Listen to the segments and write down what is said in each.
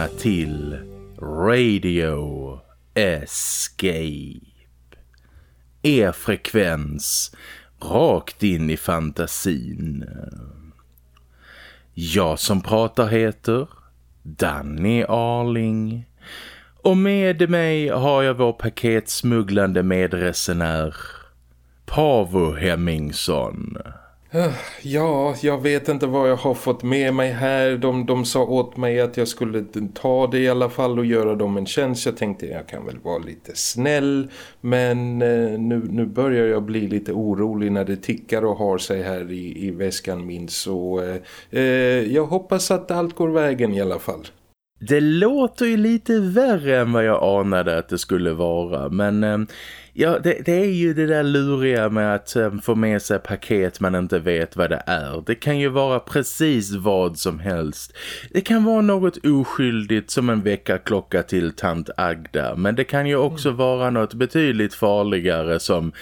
lyssna till Radio Escape. Er frekvens rakt in i fantasin. Jag som pratar heter Danny Arling. Och med mig har jag vår paketsmugglande medresenär Pavo Hemmingsson. Ja, jag vet inte vad jag har fått med mig här. De, de sa åt mig att jag skulle ta det i alla fall och göra dem en tjänst. Jag tänkte jag kan väl vara lite snäll. Men eh, nu, nu börjar jag bli lite orolig när det tickar och har sig här i, i väskan min. Så eh, eh, jag hoppas att allt går vägen i alla fall. Det låter ju lite värre än vad jag anade att det skulle vara. Men eh, ja, det, det, är ju det där luriga med att eh, få med sig paket man inte vet vad det är. Det kan ju vara precis vad som helst. Det kan vara något oskyldigt som en veckaklocka till tant Agda. Men det kan ju också mm. vara något betydligt farligare som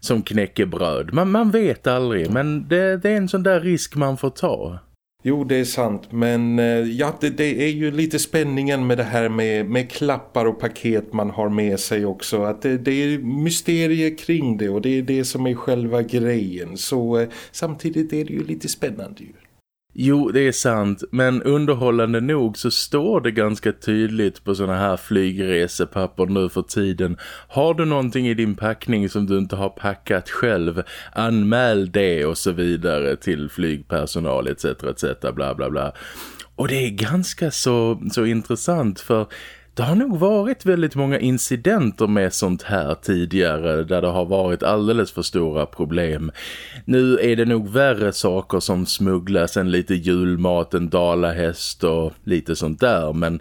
som knäckebröd. Man, man vet aldrig, men det, det är en sån där risk man får ta. Jo, det är sant. Men eh, ja, det, det, är ju lite spänningen med det här med, med klappar och paket man har med sig också. Att det, det är mysterier kring det och det är det som är själva grejen. Så eh, samtidigt är det ju lite spännande ju. Jo, det är sant. Men underhållande nog så står det ganska tydligt på såna här flygresepapper nu för tiden. Har du någonting i din packning som du inte har packat själv, anmäl det och så vidare till flygpersonal etc. etc. bla bla bla. Och det är ganska så, så intressant för det har nog varit väldigt många incidenter med sånt här tidigare där det har varit alldeles för stora problem. Nu är det nog värre saker som smugglas än lite julmat, en dalahäst och lite sånt där men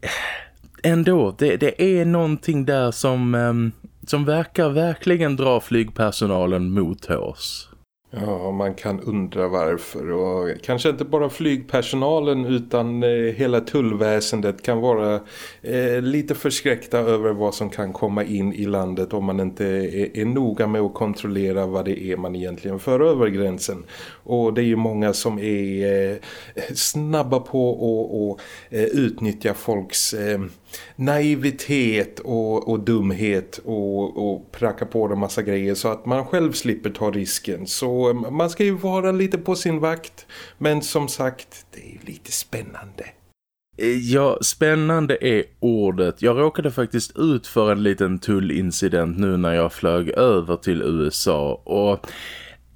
eh, ändå, det, det är någonting där som, ehm, som verkar verkligen dra flygpersonalen mot oss. Ja, man kan undra varför och kanske inte bara flygpersonalen utan eh, hela tullväsendet kan vara eh, lite förskräckta över vad som kan komma in i landet om man inte är, är noga med att kontrollera vad det är man egentligen för över gränsen. Och det är ju många som är eh, snabba på att eh, utnyttja folks eh, naivitet och, och dumhet och, och pracka på dem massa grejer så att man själv slipper ta risken. Så eh, man ska ju vara lite på sin vakt. Men som sagt, det är lite spännande. Eh, ja, spännande är ordet. Jag råkade faktiskt ut för en liten tullincident nu när jag flög över till USA och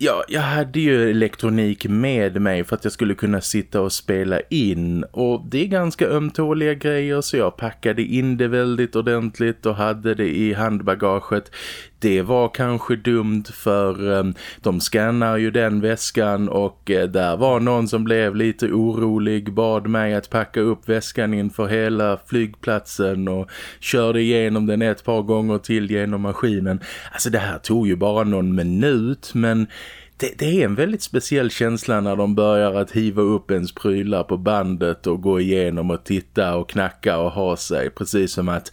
Ja, jag hade ju elektronik med mig för att jag skulle kunna sitta och spela in och det är ganska ömtåliga grejer så jag packade in det väldigt ordentligt och hade det i handbagaget. Det var kanske dumt för eh, de scannar ju den väskan och eh, där var någon som blev lite orolig, bad mig att packa upp väskan inför hela flygplatsen och körde igenom den ett par gånger till genom maskinen. Alltså det här tog ju bara någon minut men det, det, är en väldigt speciell känsla när de börjar att hiva upp ens prylar på bandet och gå igenom och titta och knacka och ha sig. Precis som att,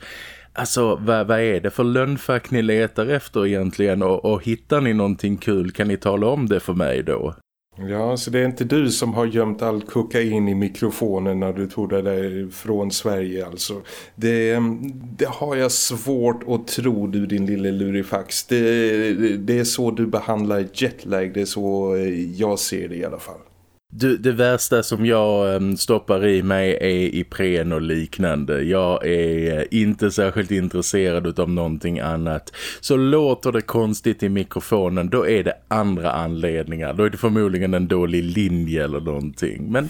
alltså vad, vad är det för lönnfack ni letar efter egentligen och, och hittar ni någonting kul kan ni tala om det för mig då? Ja, så det är inte du som har gömt all kokain i mikrofonen när du tog det där från Sverige alltså. Det, ehm, det har jag svårt att tro du din lille lurifax. Det, det är så du behandlar jetlag, det är så eh, jag ser det i alla fall. Du, det värsta som jag ehm, stoppar i mig är Ipren och liknande. Jag är eh, inte särskilt intresserad av någonting annat. Så låter det konstigt i mikrofonen, då är det andra anledningar. Då är det förmodligen en dålig linje eller någonting. Men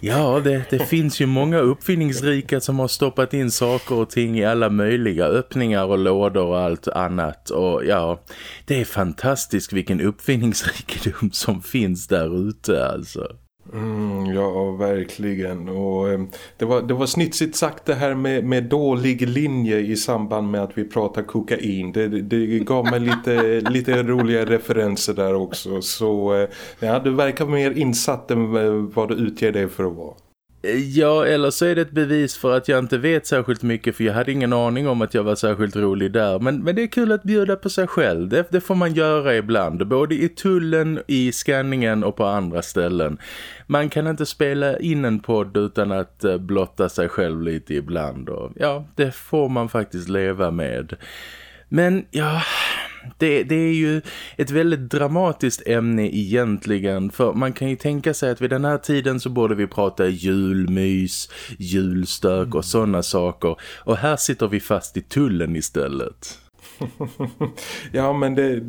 ja, det, det finns ju många uppfinningsrika som har stoppat in saker och ting i alla möjliga öppningar och lådor och allt annat. Och ja, det är fantastiskt vilken uppfinningsrikedom som finns där ute alltså alltså. Mm, ja, verkligen. Och, eh, det, var, det var snitsigt sagt det här med, med dålig linje i samband med att vi pratar kokain. Det, det gav mig lite, lite roliga referenser där också. Så eh, ja, du verkar mer insatt än vad du utger dig för att vara. Ja, eller så är det ett bevis för att jag inte vet särskilt mycket för jag hade ingen aning om att jag var särskilt rolig där. Men, men det är kul att bjuda på sig själv. Det, det får man göra ibland, både i tullen, i skanningen och på andra ställen. Man kan inte spela in en podd utan att eh, blotta sig själv lite ibland. Och ja, det får man faktiskt leva med. Men ja, det, det, är ju ett väldigt dramatiskt ämne egentligen för man kan ju tänka sig att vid den här tiden så borde vi prata julmys, julstök och sådana saker och här sitter vi fast i tullen istället. ja men det,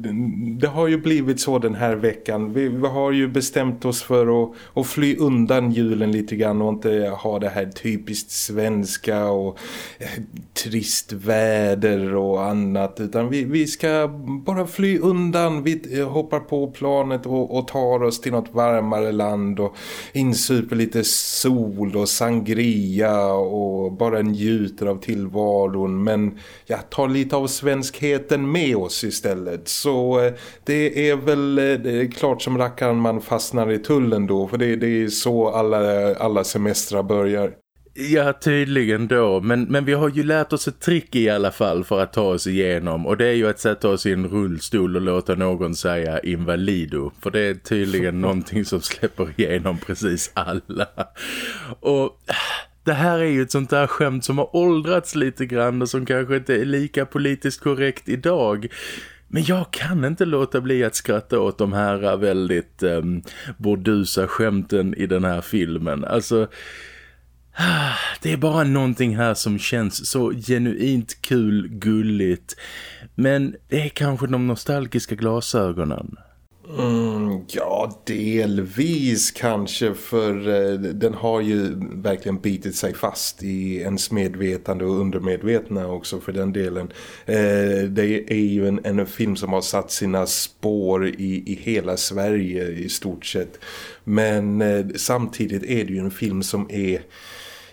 det, har ju blivit så den här veckan. Vi, vi har ju bestämt oss för att, att, fly undan julen lite grann och inte ha det här typiskt svenska och eh, trist väder och annat. Utan vi, vi ska bara fly undan. Vi eh, hoppar på planet och, och tar oss till något varmare land och insuper lite sol och sangria och bara njuter av tillvaron. Men ja, tar lite av svensk verkligheten med oss istället. Så eh, det är väl eh, det är klart som rackaren man fastnar i tullen då. För det, det är så alla, alla semestrar börjar. Ja, tydligen då. Men, men vi har ju lärt oss ett trick i alla fall för att ta oss igenom. Och det är ju att sätta oss i en rullstol och låta någon säga invalido. För det är tydligen någonting som släpper igenom precis alla. Och det här är ju ett sånt där skämt som har åldrats lite grann och som kanske inte är lika politiskt korrekt idag. Men jag kan inte låta bli att skratta åt de här väldigt eh, bordusa skämten i den här filmen. Alltså, det är bara någonting här som känns så genuint kul, gulligt. Men det är kanske de nostalgiska glasögonen. Mm, ja, delvis kanske för eh, den har ju verkligen bitit sig fast i ens medvetande och undermedvetna också för den delen. Eh, det är ju en, en film som har satt sina spår i, i hela Sverige i stort sett. Men eh, samtidigt är det ju en film som är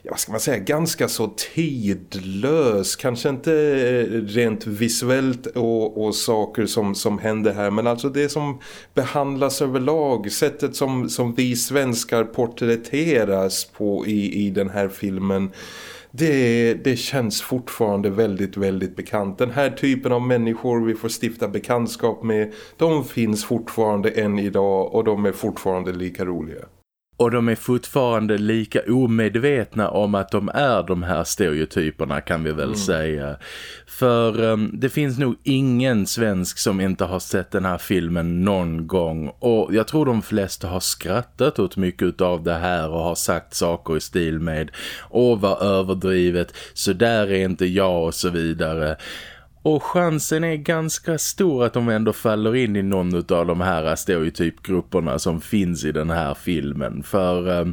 ja, vad ska man säga, ganska så tidlös. Kanske inte eh, rent visuellt och, och saker som, som händer här. Men alltså det som behandlas överlag. Sättet som, som vi svenskar porträtteras på i, i den här filmen. Det, det känns fortfarande väldigt, väldigt bekant. Den här typen av människor vi får stifta bekantskap med, de finns fortfarande än idag och de är fortfarande lika roliga. Och de är fortfarande lika omedvetna om att de är de här stereotyperna kan vi väl mm. säga. För um, det finns nog ingen svensk som inte har sett den här filmen någon gång. Och jag tror de flesta har skrattat åt mycket av det här och har sagt saker i stil med Åh vad överdrivet, så där är inte jag och så vidare. Och chansen är ganska stor att de ändå faller in i någon av de här stereotypgrupperna som finns i den här filmen. För eh,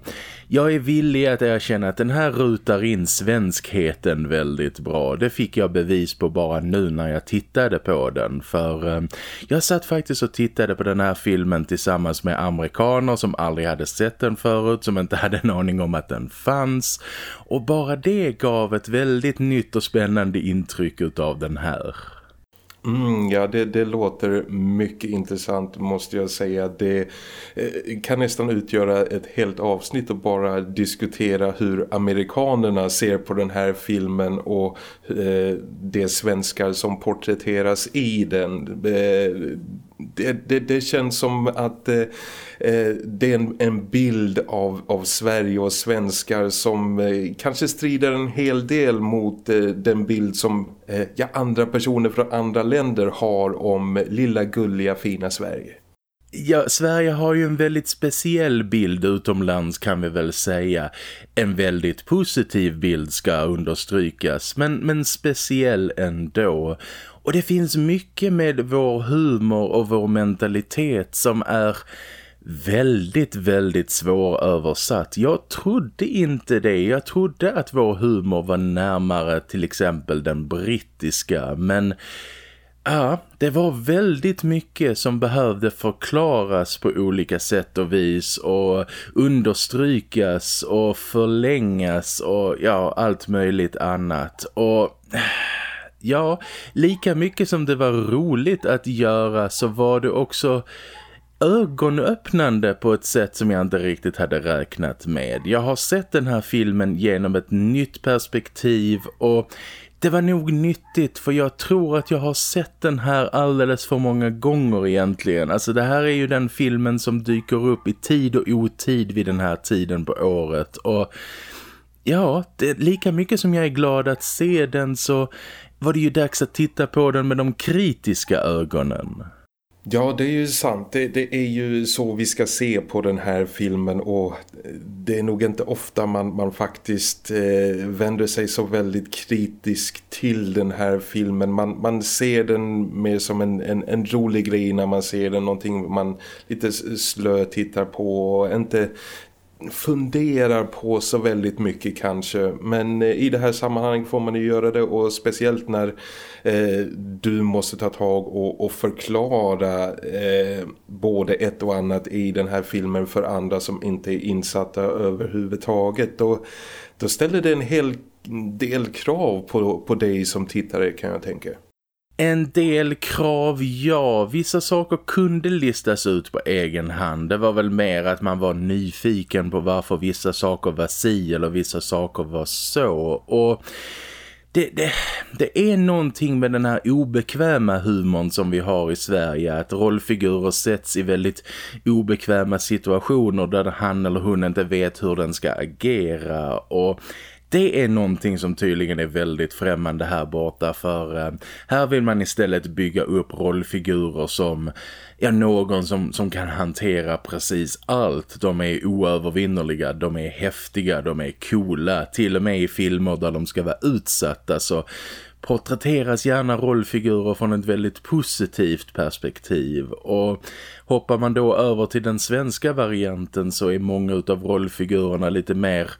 jag är villig att erkänna att den här rutar in svenskheten väldigt bra. Det fick jag bevis på bara nu när jag tittade på den. För eh, jag satt faktiskt och tittade på den här filmen tillsammans med amerikaner som aldrig hade sett den förut. Som inte hade en aning om att den fanns. Och bara det gav ett väldigt nytt och spännande intryck av den här. Mm, ja, det, det låter mycket intressant måste jag säga. Det eh, kan nästan utgöra ett helt avsnitt och bara diskutera hur amerikanerna ser på den här filmen och eh, de svenskar som porträtteras i den. Eh, det, det, det, känns som att eh, Eh, det är en, en, bild av, av Sverige och svenskar som eh, kanske strider en hel del mot eh, den bild som eh, ja, andra personer från andra länder har om lilla gulliga fina Sverige. Ja, Sverige har ju en väldigt speciell bild utomlands kan vi väl säga. En väldigt positiv bild ska understrykas, men, men speciell ändå. Och det finns mycket med vår humor och vår mentalitet som är väldigt, väldigt svåröversatt. Jag trodde inte det. Jag trodde att vår humor var närmare till exempel den brittiska. Men ja, det var väldigt mycket som behövde förklaras på olika sätt och vis. Och understrykas och förlängas och ja, allt möjligt annat. Och ja, lika mycket som det var roligt att göra så var det också ögonöppnande på ett sätt som jag inte riktigt hade räknat med. Jag har sett den här filmen genom ett nytt perspektiv och det var nog nyttigt för jag tror att jag har sett den här alldeles för många gånger egentligen. Alltså det här är ju den filmen som dyker upp i tid och otid vid den här tiden på året och ja, det, lika mycket som jag är glad att se den så var det ju dags att titta på den med de kritiska ögonen. Ja, det är ju sant. Det, det, är ju så vi ska se på den här filmen och det är nog inte ofta man, man faktiskt eh, vänder sig så väldigt kritisk till den här filmen. Man, man ser den mer som en, en, en rolig grej när man ser den, någonting man lite slö tittar på och inte funderar på så väldigt mycket kanske men eh, i det här sammanhanget får man ju göra det och speciellt när eh, du måste ta tag och, och förklara eh, både ett och annat i den här filmen för andra som inte är insatta överhuvudtaget då, då ställer det en hel del krav på, på dig som tittare kan jag tänka. En del krav, ja. Vissa saker kunde listas ut på egen hand. Det var väl mer att man var nyfiken på varför vissa saker var si eller vissa saker var så. Och det, det, det är någonting med den här obekväma humorn som vi har i Sverige. Att rollfigurer sätts i väldigt obekväma situationer där han eller hon inte vet hur den ska agera. Och det är någonting som tydligen är väldigt främmande här borta för eh, här vill man istället bygga upp rollfigurer som ja, någon som, som kan hantera precis allt. De är oövervinnerliga, de är häftiga, de är coola. Till och med i filmer där de ska vara utsatta så porträtteras gärna rollfigurer från ett väldigt positivt perspektiv och hoppar man då över till den svenska varianten så är många av rollfigurerna lite mer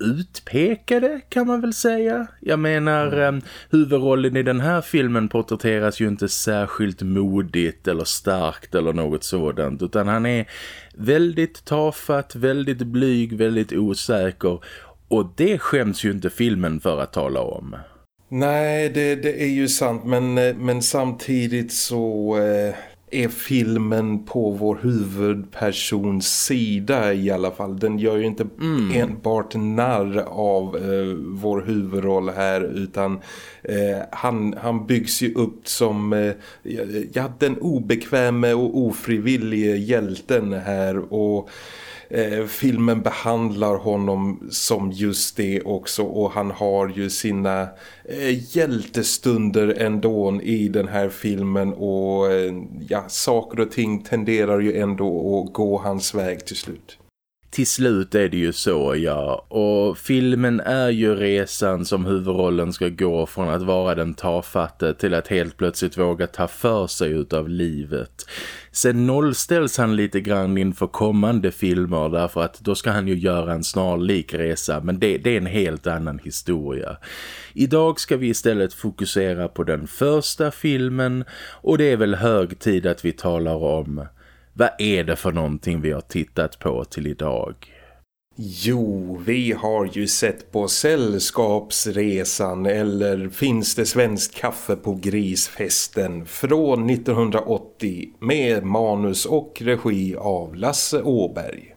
utpekade kan man väl säga. Jag menar, mm. eh, huvudrollen i den här filmen porträtteras ju inte särskilt modigt eller starkt eller något sådant. Utan han är väldigt tafatt, väldigt blyg, väldigt osäker. Och det skäms ju inte filmen för att tala om. Nej, det, det är ju sant. Men, eh, men samtidigt så... Eh är filmen på vår huvudpersons sida i alla fall. Den gör ju inte mm. enbart narr av eh, vår huvudroll här utan eh, han, han byggs ju upp som eh, ja, den obekväme och ofrivillige hjälten här och eh, filmen behandlar honom som just det också och han har ju sina eh, hjältestunder ändå i den här filmen och eh, ja, saker och ting tenderar ju ändå att gå hans väg till slut till slut är det ju så, ja. Och filmen är ju resan som huvudrollen ska gå från att vara den tafatte till att helt plötsligt våga ta för sig utav livet. Sen nollställs han lite grann inför kommande filmer därför att då ska han ju göra en snarlik resa men det, det är en helt annan historia. Idag ska vi istället fokusera på den första filmen och det är väl hög tid att vi talar om vad är det för någonting vi har tittat på till idag? Jo, vi har ju sett på Sällskapsresan eller Finns det svenskt kaffe på grisfesten från 1980 med manus och regi av Lasse Åberg.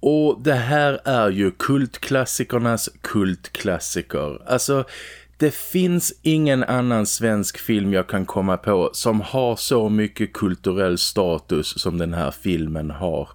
Och det här är ju kultklassikernas kultklassiker. Alltså det finns ingen annan svensk film jag kan komma på som har så mycket kulturell status som den här filmen har.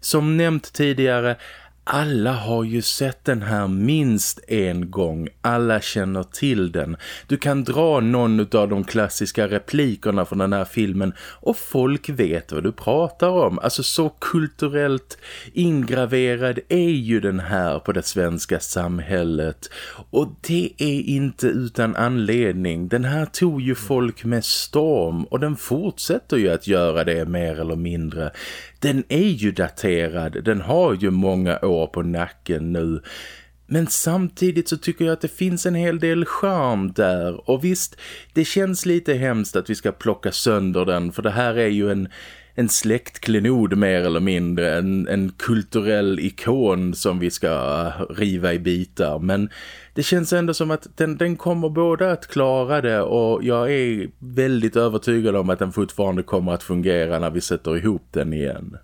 Som nämnt tidigare alla har ju sett den här minst en gång. Alla känner till den. Du kan dra någon av de klassiska replikerna från den här filmen och folk vet vad du pratar om. Alltså så kulturellt ingraverad är ju den här på det svenska samhället. Och det är inte utan anledning. Den här tog ju folk med storm och den fortsätter ju att göra det mer eller mindre den är ju daterad, den har ju många år på nacken nu. Men samtidigt så tycker jag att det finns en hel del charm där. Och visst, det känns lite hemskt att vi ska plocka sönder den. För det här är ju en, en släktklenod mer eller mindre, en, en kulturell ikon som vi ska riva i bitar. Men det känns ändå som att den, den kommer både att klara det och jag är väldigt övertygad om att den fortfarande kommer att fungera när vi sätter ihop den igen.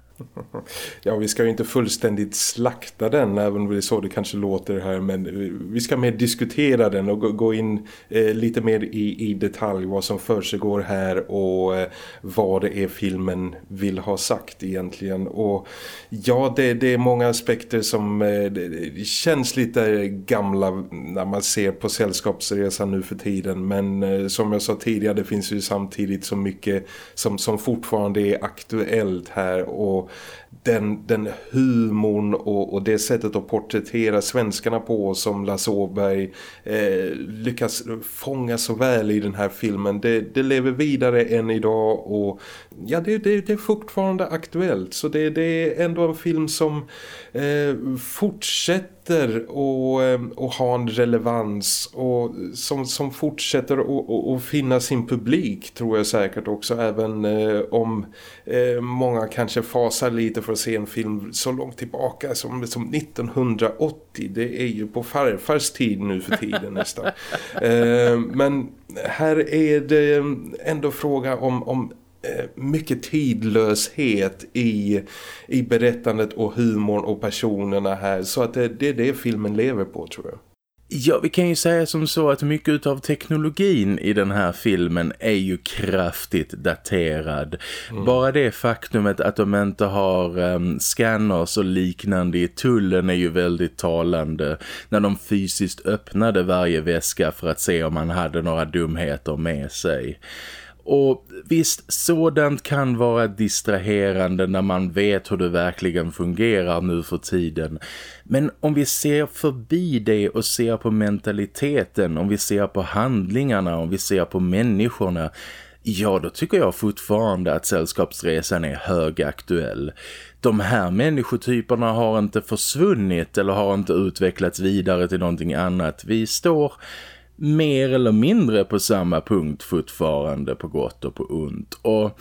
Ja, vi ska ju inte fullständigt slakta den, även om det är så det kanske låter här. Men vi ska mer diskutera den och gå in eh, lite mer i, i detalj vad som försiggår här och eh, vad det är filmen vill ha sagt egentligen. Och ja, det, det är många aspekter som eh, känns lite gamla när man ser på sällskapsresan nu för tiden. Men eh, som jag sa tidigare, det finns ju samtidigt så mycket som, som fortfarande är aktuellt här och den, den humorn och, och det sättet att porträttera svenskarna på som Lasse Åberg eh, lyckas fånga så väl i den här filmen. Det, det lever vidare än idag och ja, det, det, det är fortfarande aktuellt. Så det, det är ändå en film som eh, fortsätter och, eh, och ha en relevans och som, som fortsätter att finna sin publik tror jag säkert också. Även eh, om eh, många kanske fasar lite för att se en film så långt tillbaka som, som 1980 det är ju på farfars tid nu för tiden nästan. Eh, men här är det ändå fråga om, om mycket tidlöshet i, i berättandet och humorn och personerna här. Så att det, det är det filmen lever på tror jag. Ja, vi kan ju säga som så att mycket av teknologin i den här filmen är ju kraftigt daterad. Mm. Bara det faktumet att de inte har um, scanners och liknande i tullen är ju väldigt talande. När de fysiskt öppnade varje väska för att se om man hade några dumheter med sig. Och visst, sådant kan vara distraherande när man vet hur det verkligen fungerar nu för tiden. Men om vi ser förbi det och ser på mentaliteten, om vi ser på handlingarna, om vi ser på människorna Ja, då tycker jag fortfarande att sällskapsresan är högaktuell. De här människotyperna har inte försvunnit eller har inte utvecklats vidare till någonting annat. Vi står mer eller mindre på samma punkt fortfarande på gott och på ont. Och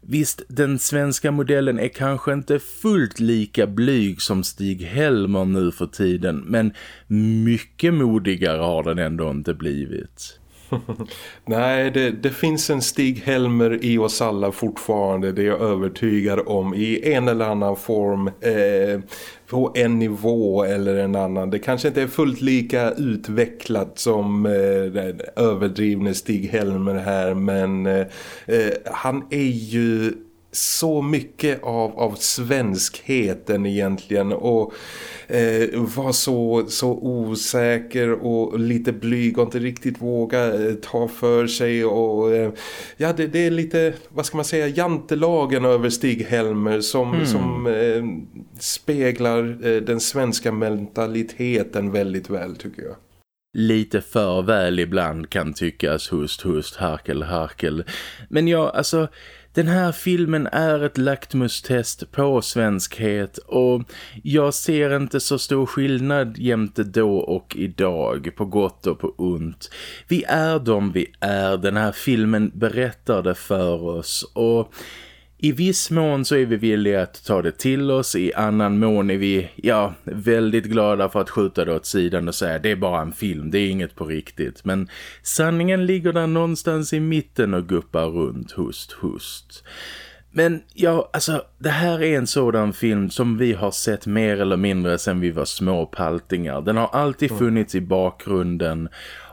visst, den svenska modellen är kanske inte fullt lika blyg som Stig Helmer nu för tiden, men mycket modigare har den ändå inte blivit. Nej, det, det, finns en Stig Helmer i oss alla fortfarande, det är jag övertygad om, i en eller annan form. Eh, på en nivå eller en annan. Det kanske inte är fullt lika utvecklat som eh, den överdrivne Stig Helmer här men eh, eh han är ju så mycket av, av svenskheten egentligen och eh, var så, så osäker och lite blyg och inte riktigt våga eh, ta för sig och eh, ja det, det, är lite, vad ska man säga, jantelagen över Stig Helmer som, mm. som eh, speglar eh, den svenska mentaliteten väldigt väl tycker jag lite för väl ibland kan tyckas hust, hust, harkel, harkel. Men ja, alltså den här filmen är ett laktmustest på svenskhet och jag ser inte så stor skillnad jämte då och idag på gott och på ont. Vi är de vi är, den här filmen berättar det för oss och i viss mån så är vi villiga att ta det till oss, i annan mån är vi ja, väldigt glada för att skjuta det åt sidan och säga det är bara en film, det är inget på riktigt. Men sanningen ligger där någonstans i mitten och guppar runt, hust, hust. Men ja, alltså det här är en sådan film som vi har sett mer eller mindre sedan vi var små paltingar. Den har alltid mm. funnits i bakgrunden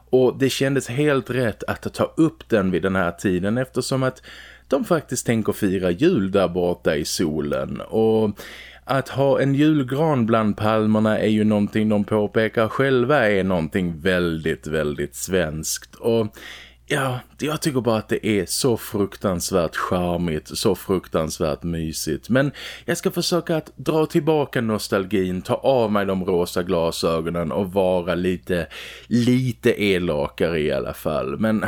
och det kändes helt rätt att ta upp den vid den här tiden eftersom att de faktiskt tänker fira jul där borta i solen och att ha en julgran bland palmerna är ju någonting de påpekar själva är någonting väldigt, väldigt svenskt och ja, jag tycker bara att det är så fruktansvärt charmigt, så fruktansvärt mysigt. Men jag ska försöka att dra tillbaka nostalgin, ta av mig de rosa glasögonen och vara lite, lite elakare i alla fall. Men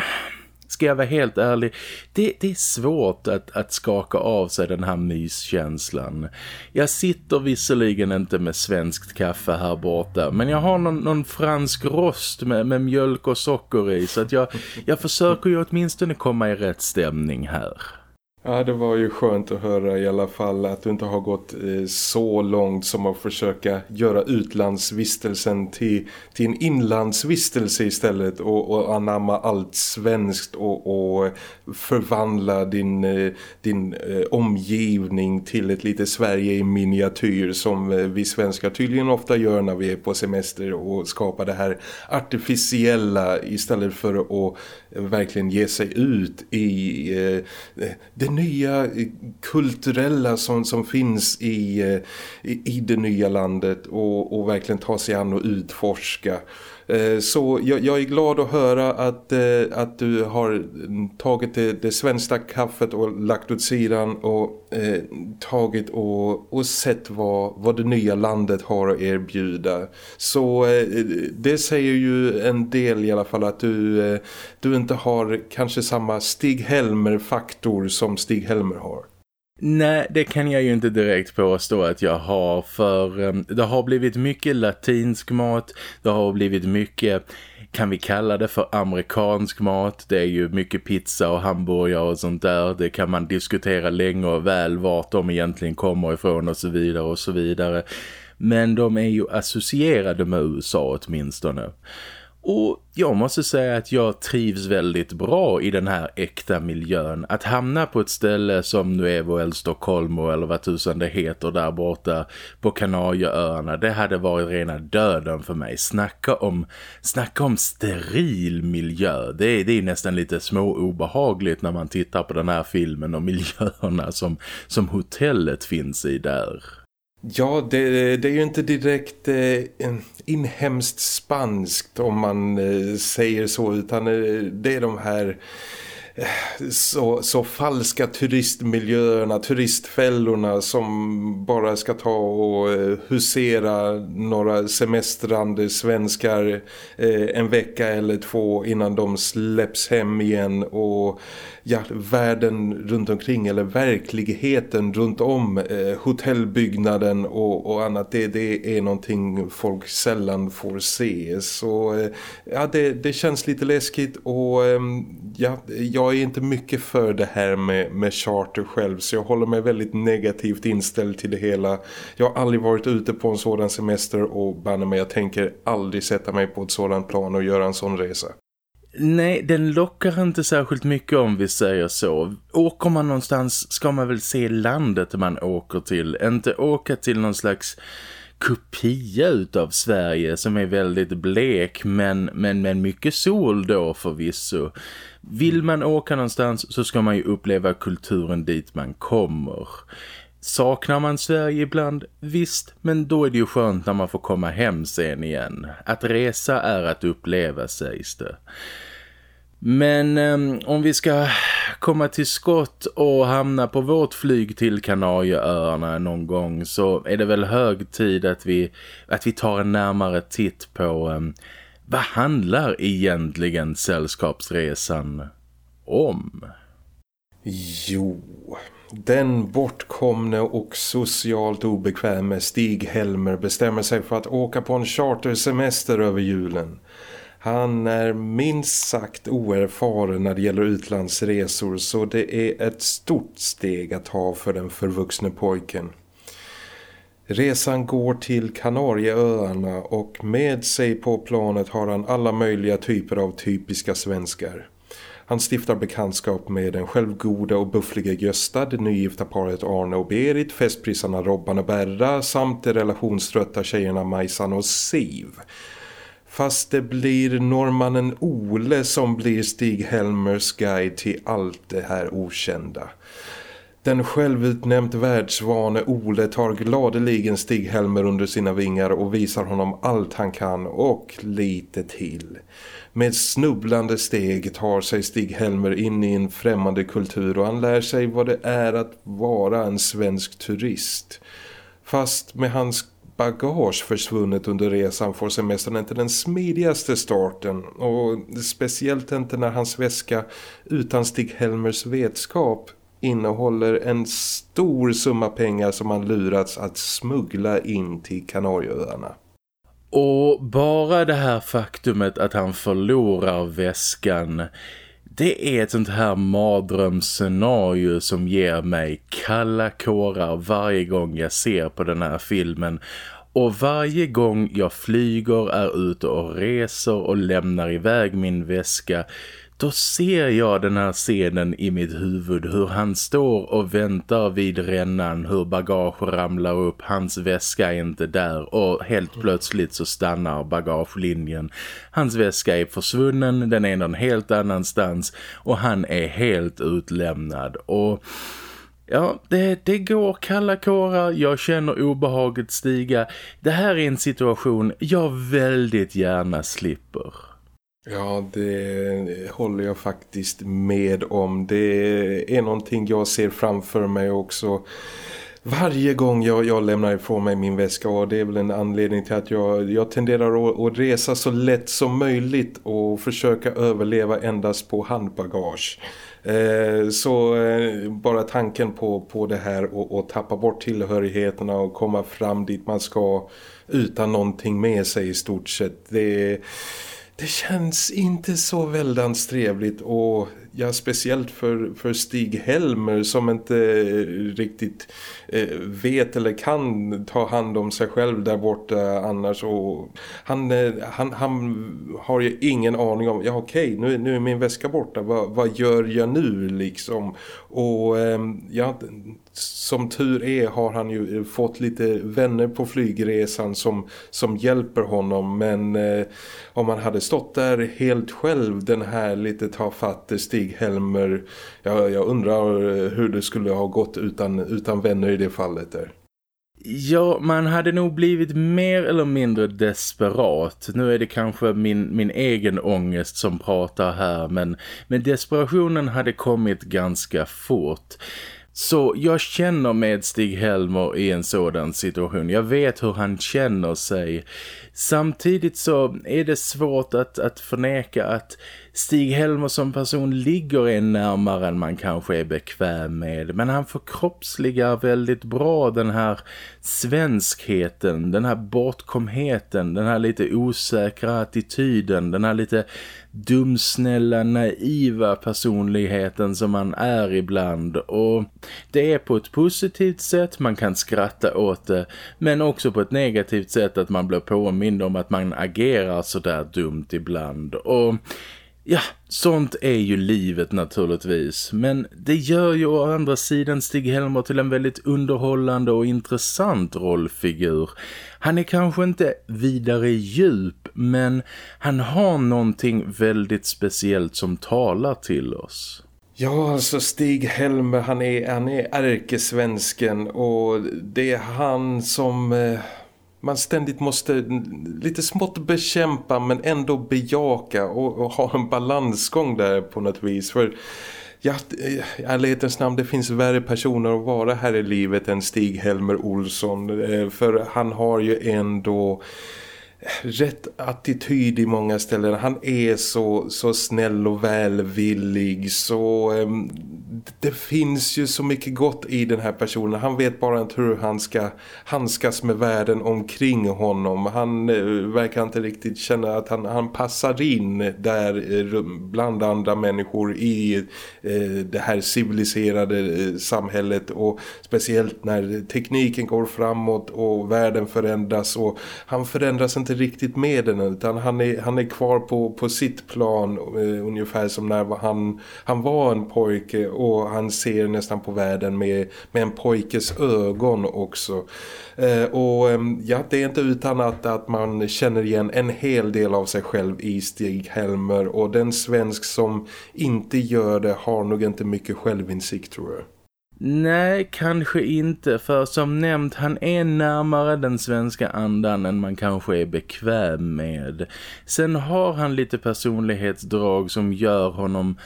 ska jag vara helt ärlig, det, det är svårt att, att skaka av sig den här myskänslan. Jag sitter visserligen inte med svenskt kaffe här borta, men jag har någon, någon fransk rost med, med mjölk och socker i så att jag, jag försöker ju åtminstone komma i rätt stämning här. Ja, det var ju skönt att höra i alla fall att du inte har gått eh, så långt som att försöka göra utlandsvistelsen till, till en inlandsvistelse istället och, och anamma allt svenskt och, och förvandla din, eh, din eh, omgivning till ett lite Sverige i miniatyr som eh, vi svenskar tydligen ofta gör när vi är på semester och skapar det här artificiella istället för att eh, verkligen ge sig ut i eh, det nya eh, kulturella som, som finns i, eh, i, i det nya landet och, och verkligen ta sig an och utforska. Eh, så jag, jag, är glad att höra att, eh, att du har tagit det, det svenska kaffet och lagt åt sidan och eh, tagit och, och sett vad, vad det nya landet har att erbjuda. Så eh, det säger ju en del i alla fall att du, eh, du inte har kanske samma Stig Helmer-faktor som Stig Helmer har. Nej, det kan jag ju inte direkt påstå att jag har för um, det har blivit mycket latinsk mat, det har blivit mycket, kan vi kalla det för amerikansk mat, det är ju mycket pizza och hamburgare och sånt där, det kan man diskutera länge och väl vart de egentligen kommer ifrån och så vidare och så vidare. Men de är ju associerade med USA åtminstone. Och jag måste säga att jag trivs väldigt bra i den här äkta miljön. Att hamna på ett ställe som Nuevo El Stockholmo eller vad tusan det heter där borta på Kanarieöarna. Det hade varit rena döden för mig. Snacka om, snacka om steril miljö. Det är, det är nästan lite små obehagligt när man tittar på den här filmen och miljöerna som, som hotellet finns i där. Ja, det, det, är ju inte direkt eh, inhemskt spanskt om man eh, säger så utan eh, det är de här så, så falska turistmiljöerna, turistfällorna som bara ska ta och eh, husera några semestrande svenskar eh, en vecka eller två innan de släpps hem igen och ja, världen runt omkring eller verkligheten runt om eh, hotellbyggnaden och, och annat det, det är någonting folk sällan får se. Så eh, ja, det, det känns lite läskigt och eh, ja, jag jag är inte mycket för det här med, med charter själv så jag håller mig väldigt negativt inställd till det hela. Jag har aldrig varit ute på en sådan semester och banne mig, jag tänker aldrig sätta mig på ett sådant plan och göra en sån resa. Nej, den lockar inte särskilt mycket om vi säger så. Åker man någonstans ska man väl se landet man åker till. Inte åka till någon slags kopia utav Sverige som är väldigt blek men, men, men mycket sol då förvisso. Vill man åka någonstans så ska man ju uppleva kulturen dit man kommer. Saknar man Sverige ibland? Visst, men då är det ju skönt när man får komma hem sen igen. Att resa är att uppleva sägs det. Men eh, om vi ska komma till skott och hamna på vårt flyg till Kanarieöarna någon gång så är det väl hög tid att vi, att vi tar en närmare titt på eh, vad handlar egentligen sällskapsresan om? Jo, den bortkomne och socialt obekväme Stig Helmer bestämmer sig för att åka på en chartersemester över julen. Han är minst sagt oerfaren när det gäller utlandsresor så det är ett stort steg att ta för den förvuxne pojken. Resan går till Kanarieöarna och med sig på planet har han alla möjliga typer av typiska svenskar. Han stiftar bekantskap med den självgoda och buffliga Gösta, det nygifta paret Arne och Berit, festprisarna Robban och Berra samt de relationströtta tjejerna Majsan och Siv. Fast det blir norrmannen Ole som blir Stig Helmers guide till allt det här okända. Den självutnämnt världsvane Ole tar gladeligen Stig Helmer under sina vingar och visar honom allt han kan och lite till. Med snubblande steg tar sig Stig Helmer in i en främmande kultur och han lär sig vad det är att vara en svensk turist. Fast med hans bagage försvunnet under resan får semestern inte den smidigaste starten och speciellt inte när hans väska utan Stig Helmers vetskap innehåller en stor summa pengar som han lurats att smuggla in till Kanarieöarna. Och bara det här faktumet att han förlorar väskan Det är ett sånt här mardrömsscenario som ger mig kalla kårar varje gång jag ser på den här filmen. Och varje gång jag flyger, är ute och reser och lämnar iväg min väska då ser jag den här scenen i mitt huvud hur han står och väntar vid rännan hur bagage ramlar upp, hans väska är inte där och helt plötsligt så stannar bagagelinjen. Hans väska är försvunnen, den är någon helt annanstans och han är helt utlämnad och... Ja, det, det går kalla kårar, jag känner obehaget stiga. Det här är en situation jag väldigt gärna slipper. Ja, det håller jag faktiskt med om. Det är någonting jag ser framför mig också varje gång jag, jag lämnar ifrån mig min väska och det är väl en anledning till att jag, jag tenderar att, att resa så lätt som möjligt och försöka överleva endast på handbagage. Eh, så eh, bara tanken på, på det här och, och tappa bort tillhörigheterna och komma fram dit man ska utan någonting med sig i stort sett, det är det känns inte så väldans trevligt och ja, speciellt för, för Stig Helmer som inte eh, riktigt eh, vet eller kan ta hand om sig själv där borta annars. Och han, eh, han, han har ju ingen aning om, ja okej nu, nu är min väska borta, vad, vad gör jag nu liksom? Och eh, ja som tur är har han ju eh, fått lite vänner på flygresan som, som hjälper honom. Men eh, om han hade stått där helt själv den här lite tafatte Stig Stig-Helmer. jag, jag undrar eh, hur det skulle ha gått utan, utan vänner i det fallet där. Ja, man hade nog blivit mer eller mindre desperat. Nu är det kanske min, min egen ångest som pratar här, men, men desperationen hade kommit ganska fort. Så jag känner med Stig Helmer i en sådan situation. Jag vet hur han känner sig. Samtidigt så är det svårt att, att förneka att Stig Helmer som person ligger en närmare än man kanske är bekväm med. Men han förkroppsligar väldigt bra den här svenskheten, den här bortkomheten, den här lite osäkra attityden, den här lite dumsnälla, naiva personligheten som man är ibland. Och det är på ett positivt sätt, man kan skratta åt det, men också på ett negativt sätt att man blir påmind om att man agerar så där dumt ibland. Och Ja, sånt är ju livet naturligtvis. Men det gör ju å andra sidan Stig Helmer till en väldigt underhållande och intressant rollfigur. Han är kanske inte vidare djup, men han har någonting väldigt speciellt som talar till oss. Ja, alltså Stig Helmer, han är, han är ärkesvensken och det är han som... Eh, man ständigt måste lite smått bekämpa men ändå bejaka och, och ha en balansgång där på något vis. För ja, i ärlighetens namn, det finns värre personer att vara här i livet än Stig-Helmer Olsson. Eh, för han har ju ändå rätt attityd i många ställen. Han är så, så snäll och välvillig så um, det finns ju så mycket gott i den här personen. Han vet bara inte hur han ska handskas med världen omkring honom. Han eh, verkar inte riktigt känna att han, han passar in där eh, bland andra människor i eh, det här civiliserade eh, samhället och speciellt när tekniken går framåt och världen förändras och han förändras inte inte riktigt med den utan han är, han är kvar på, på sitt plan eh, ungefär som när han, han var en pojke och han ser nästan på världen med, med en pojkes ögon också. Eh, och ehm, ja, det är inte utan att, att man känner igen en hel del av sig själv i Stig Helmer och den svensk som inte gör det har nog inte mycket självinsikt tror jag. Nej, kanske inte. För som nämnt, han är närmare den svenska andan än man kanske är bekväm med. Sen har han lite personlighetsdrag som gör honom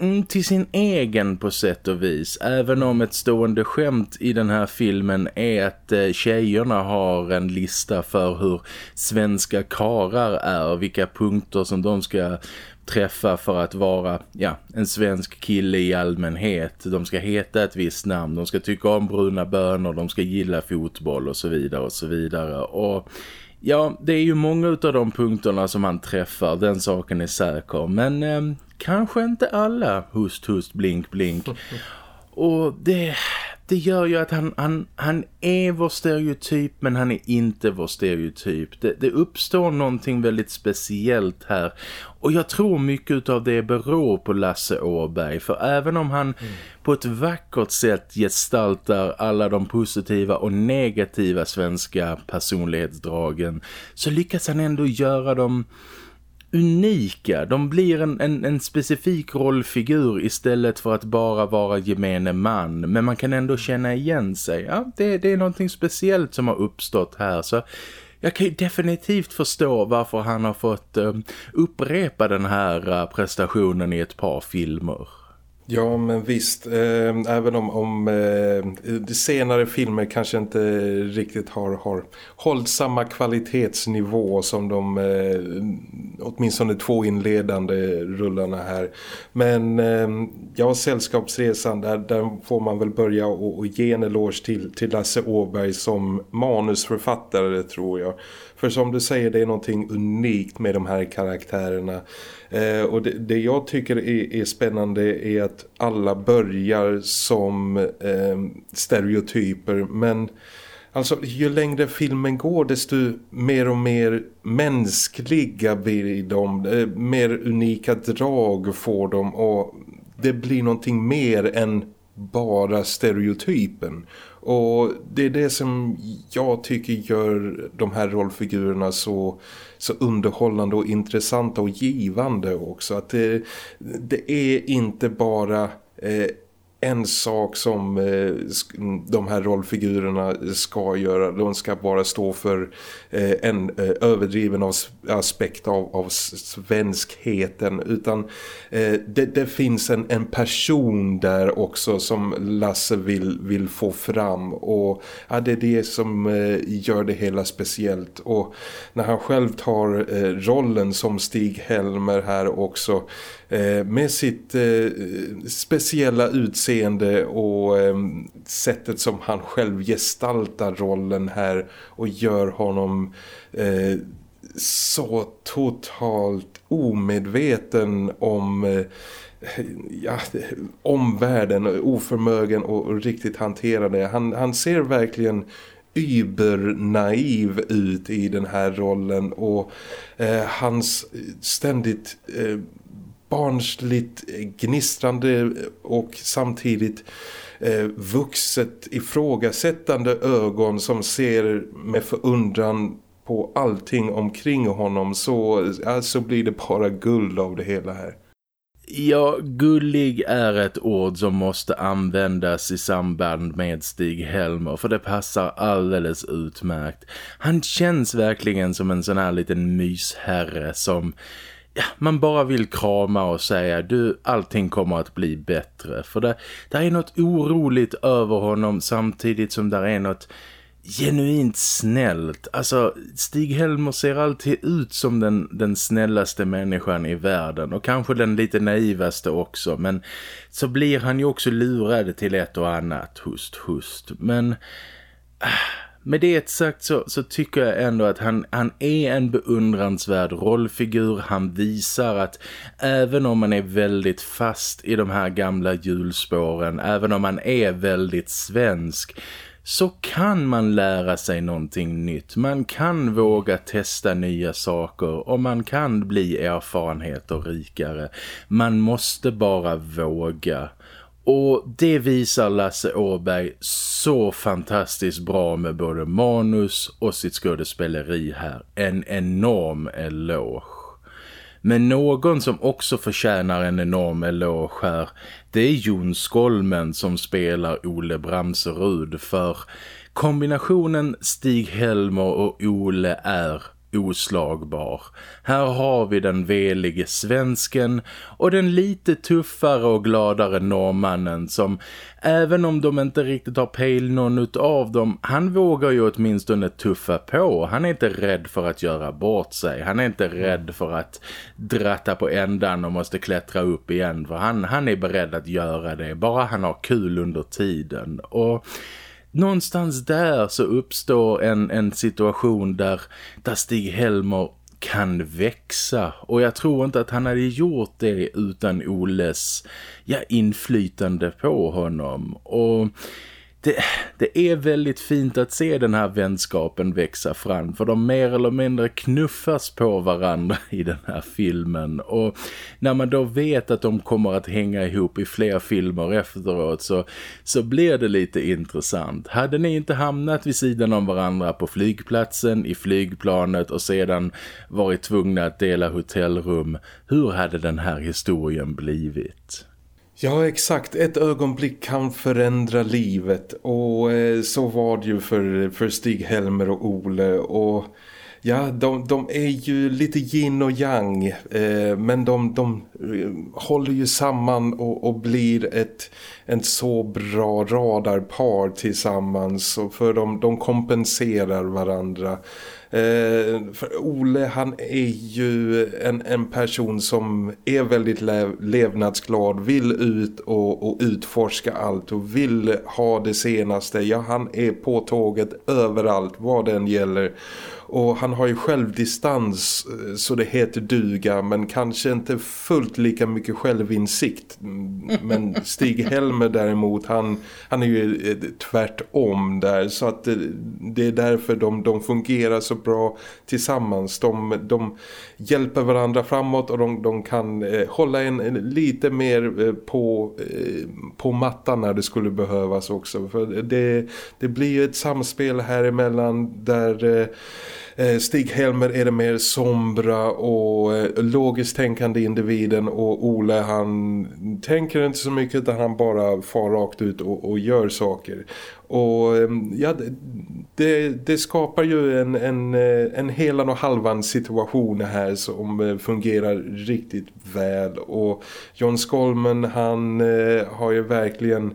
mm, till sin egen på sätt och vis. Även om ett stående skämt i den här filmen är att eh, tjejerna har en lista för hur svenska karar är. Vilka punkter som de ska träffa för att vara ja, en svensk kille i allmänhet. De ska heta ett visst namn, de ska tycka om bruna bönor, de ska gilla fotboll och så vidare och så vidare. Och Ja, det är ju många av de punkterna som han träffar, den saken är säker. Men eh, kanske inte alla, hust, hust, blink, blink. Och det, det gör ju att han, han, han är vår stereotyp men han är inte vår stereotyp. Det, det uppstår någonting väldigt speciellt här. Och jag tror mycket av det beror på Lasse Åberg. För även om han mm. på ett vackert sätt gestaltar alla de positiva och negativa svenska personlighetsdragen så lyckas han ändå göra dem unika. De blir en, en, en, specifik rollfigur istället för att bara vara gemene man. Men man kan ändå känna igen sig. Ja, det, det är någonting speciellt som har uppstått här. Så jag kan ju definitivt förstå varför han har fått um, upprepa den här uh, prestationen i ett par filmer. Ja men visst, ehm, även om, om ehm, de senare filmer kanske inte riktigt har, har hållit samma kvalitetsnivå som de eh, åtminstone två inledande rullarna här. Men ehm, ja, Sällskapsresan, där, där får man väl börja och, och ge en eloge till, till Lasse Åberg som manusförfattare tror jag. För som du säger, det är någonting unikt med de här karaktärerna. Eh, och det, det, jag tycker är, är, spännande är att alla börjar som eh, stereotyper. Men alltså ju längre filmen går desto mer och mer mänskliga blir de. Eh, mer unika drag får de och det blir någonting mer än bara stereotypen. Och det är det som jag tycker gör de här rollfigurerna så, så underhållande och intressanta och givande också. Att det, det är inte bara eh, en sak som eh, de här rollfigurerna ska göra. De ska bara stå för eh, en eh, överdriven aspekt av, av svenskheten. Utan det, det, finns en, en person där också som Lasse vill, vill få fram. Och ja, det är det som gör det hela speciellt. Och när han själv tar rollen som Stig Helmer här också Eh, med sitt eh, speciella utseende och eh, sättet som han själv gestaltar rollen här och gör honom eh, så totalt omedveten om eh, ja, omvärlden och oförmögen och riktigt hantera det. Han, han ser verkligen übernaiv ut i den här rollen och eh, hans ständigt eh, barnsligt gnistrande och samtidigt eh, vuxet ifrågasättande ögon som ser med förundran på allting omkring honom så alltså blir det bara guld av det hela här. Ja, gullig är ett ord som måste användas i samband med Stig Helmer för det passar alldeles utmärkt. Han känns verkligen som en sån här liten mysherre som ja, man bara vill krama och säga du, allting kommer att bli bättre. För det, det är något oroligt över honom samtidigt som det är något genuint snällt. Alltså, Stig Helmer ser alltid ut som den, den snällaste människan i världen och kanske den lite naivaste också. Men så blir han ju också lurad till ett och annat, hust, hust. Men... Äh, med det sagt så, så tycker jag ändå att han, han är en beundransvärd rollfigur. Han visar att även om man är väldigt fast i de här gamla hjulspåren, även om man är väldigt svensk så kan man lära sig någonting nytt. Man kan våga testa nya saker och man kan bli erfarenheter rikare. Man måste bara våga. Och det visar Lasse Åberg så fantastiskt bra med både manus och sitt skådespeleri här. En enorm eloge. Men någon som också förtjänar en enorm eloge här, det är Jon Skolmen som spelar Ole Bramserud för kombinationen Stig Helmer och Ole är oslagbar. Här har vi den velige svensken och den lite tuffare och gladare norrmannen som, även om de inte riktigt har pejl någon av dem, han vågar ju åtminstone tuffa på. Han är inte rädd för att göra bort sig. Han är inte rädd för att dratta på ändan och måste klättra upp igen. För han, han är beredd att göra det, bara han har kul under tiden. Och någonstans där så uppstår en, en situation där, där Stig-Helmer kan växa. Och jag tror inte att han hade gjort det utan Oles ja, inflytande på honom. Och det, det är väldigt fint att se den här vänskapen växa fram för de mer eller mindre knuffas på varandra i den här filmen och när man då vet att de kommer att hänga ihop i fler filmer efteråt så, så blir det lite intressant. Hade ni inte hamnat vid sidan om varandra på flygplatsen, i flygplanet och sedan varit tvungna att dela hotellrum, hur hade den här historien blivit? Ja, exakt. Ett ögonblick kan förändra livet. Och eh, så var det ju för, för Stig-Helmer och Ole. Och ja, de, de är ju lite yin och yang eh, men de, de eh, håller ju samman och, och blir ett, ett så bra radarpar tillsammans. Och för de, de kompenserar varandra. Eh, för Ole han är ju en, en person som är väldigt lev, levnadsglad, vill ut och, och utforska allt och vill ha det senaste. Ja, han är på tåget överallt vad den gäller. Och han har ju självdistans eh, så det heter duga men kanske inte fullt lika mycket självinsikt. Men Stig Helmer däremot han, han är ju eh, tvärtom där så att det, det är därför de, de fungerar så bra tillsammans. De, de hjälper varandra framåt och de, de kan hålla en, lite mer på, på mattan när det skulle behövas också. För det, det blir ju ett samspel här emellan där Eh, Stig-Helmer är det mer sombra och eh, logiskt tänkande individen och Ole han tänker inte så mycket utan han bara far rakt ut och, och gör saker. Och ehm, ja, det, det, skapar ju en, en, eh, en helan och halvan situation här som fungerar riktigt väl. Och John Skolmen han har ju verkligen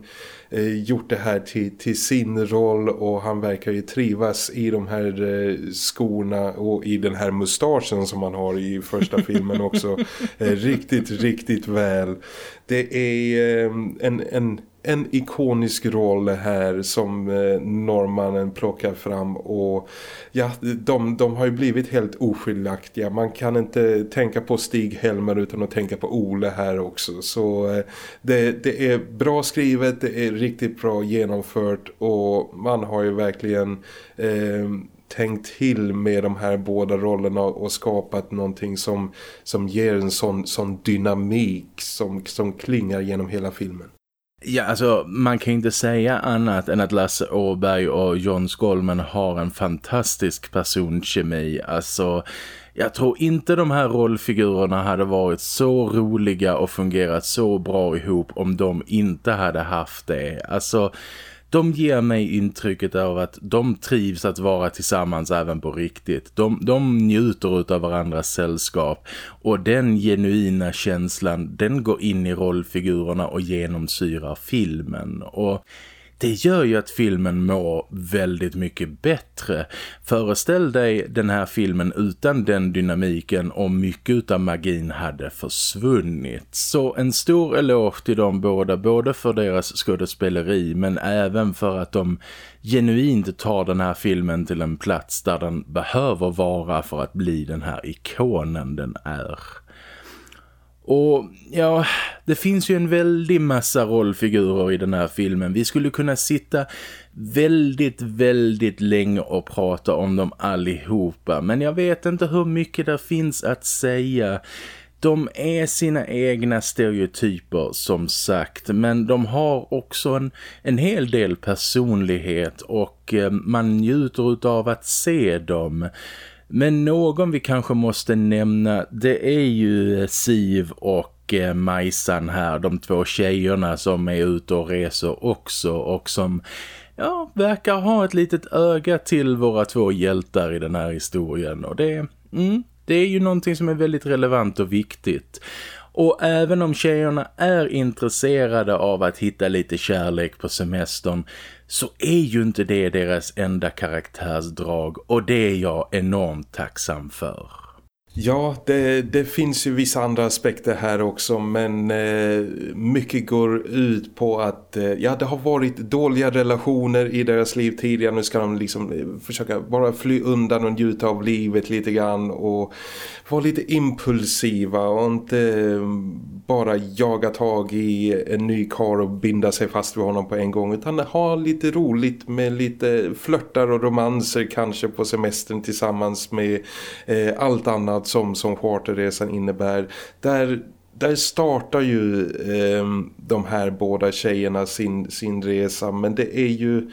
eh, gjort det här till, till sin roll och han verkar ju trivas i de här eh, skorna och i den här mustaschen som han har i första filmen också eh, riktigt, riktigt väl. Det är eh, en, en en ikonisk roll här som eh, norrmannen plockar fram och ja, de, de har ju blivit helt oskiljaktiga. Man kan inte tänka på Stig Helmer utan att tänka på Ole här också. Så eh, det, det är bra skrivet, det är riktigt bra genomfört och man har ju verkligen... Eh, tänkt till med de här båda rollerna och skapat någonting som, som ger en sån, sån dynamik som, som klingar genom hela filmen. Ja, alltså man kan inte säga annat än att Lasse Åberg och John Skolmen har en fantastisk personkemi. Alltså, jag tror inte de här rollfigurerna hade varit så roliga och fungerat så bra ihop om de inte hade haft det. Alltså de ger mig intrycket av att de trivs att vara tillsammans även på riktigt. De, de njuter av varandras sällskap och den genuina känslan den går in i rollfigurerna och genomsyrar filmen. Och det gör ju att filmen mår väldigt mycket bättre. Föreställ dig den här filmen utan den dynamiken och mycket av magin hade försvunnit. Så en stor eloge till dem båda, både för deras skådespeleri men även för att de genuint tar den här filmen till en plats där den behöver vara för att bli den här ikonen den är. Och ja, det finns ju en väldig massa rollfigurer i den här filmen. Vi skulle kunna sitta väldigt, väldigt länge och prata om dem allihopa. Men jag vet inte hur mycket det finns att säga. De är sina egna stereotyper som sagt men de har också en, en hel del personlighet och eh, man njuter av att se dem. Men någon vi kanske måste nämna det är ju Siv och eh, Majsan här, de två tjejerna som är ute och reser också och som ja, verkar ha ett litet öga till våra två hjältar i den här historien och det, mm, det är ju någonting som är väldigt relevant och viktigt. Och även om tjejerna är intresserade av att hitta lite kärlek på semestern så är ju inte det deras enda karaktärsdrag och det är jag enormt tacksam för. Ja, det, det, finns ju vissa andra aspekter här också men eh, mycket går ut på att eh, ja, det har varit dåliga relationer i deras liv tidigare. Nu ska de liksom eh, försöka bara fly undan och njuta av livet lite grann och vara lite impulsiva och inte bara jaga tag i en ny kar och binda sig fast vid honom på en gång utan ha lite roligt med lite flörtar och romanser kanske på semestern tillsammans med eh, allt annat som, som charterresan innebär. Där där startar ju eh, de här båda tjejerna sin, sin resa men det är ju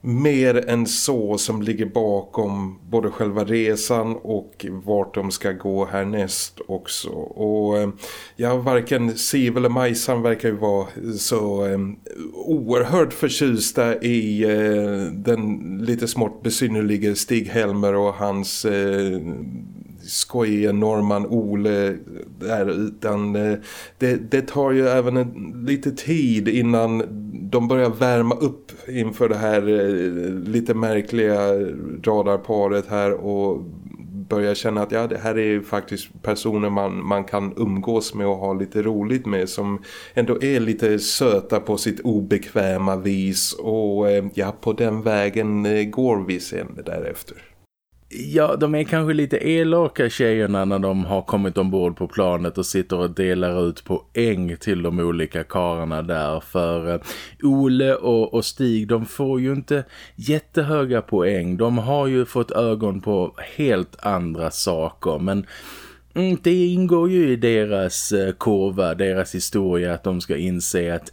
mer än så som ligger bakom både själva resan och vart de ska gå härnäst också. Och eh, ja, varken Siv eller Majsan verkar ju vara så eh, oerhört förtjusta i eh, den lite smått besynnerliga Stig Helmer och hans eh, skojiga Norman Ole där utan eh, det, det tar ju även en, lite tid innan de börjar värma upp inför det här eh, lite märkliga radarparet här och börjar känna att ja, det här är faktiskt personer man, man kan umgås med och ha lite roligt med som ändå är lite söta på sitt obekväma vis och eh, ja, på den vägen går vi sen därefter. Ja, de är kanske lite elaka tjejerna när de har kommit ombord på planet och sitter och delar ut poäng till de olika kararna där. För eh, Ole och, och, Stig, de får ju inte jättehöga poäng. De har ju fått ögon på helt andra saker, men... Mm, det ingår ju i deras eh, kurva, deras historia att de ska inse att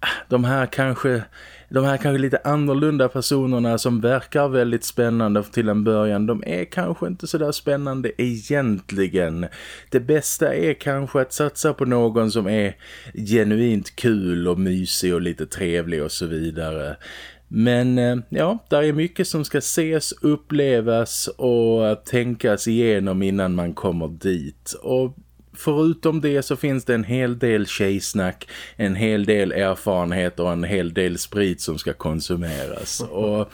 ah, de här kanske de här kanske lite annorlunda personerna som verkar väldigt spännande till en början, de är kanske inte så där spännande egentligen. Det bästa är kanske att satsa på någon som är genuint kul och mysig och lite trevlig och så vidare. Men eh, ja, där är mycket som ska ses, upplevas och tänkas igenom innan man kommer dit. Och förutom det så finns det en hel del tjejsnack, en hel del erfarenhet och en hel del sprit som ska konsumeras. Och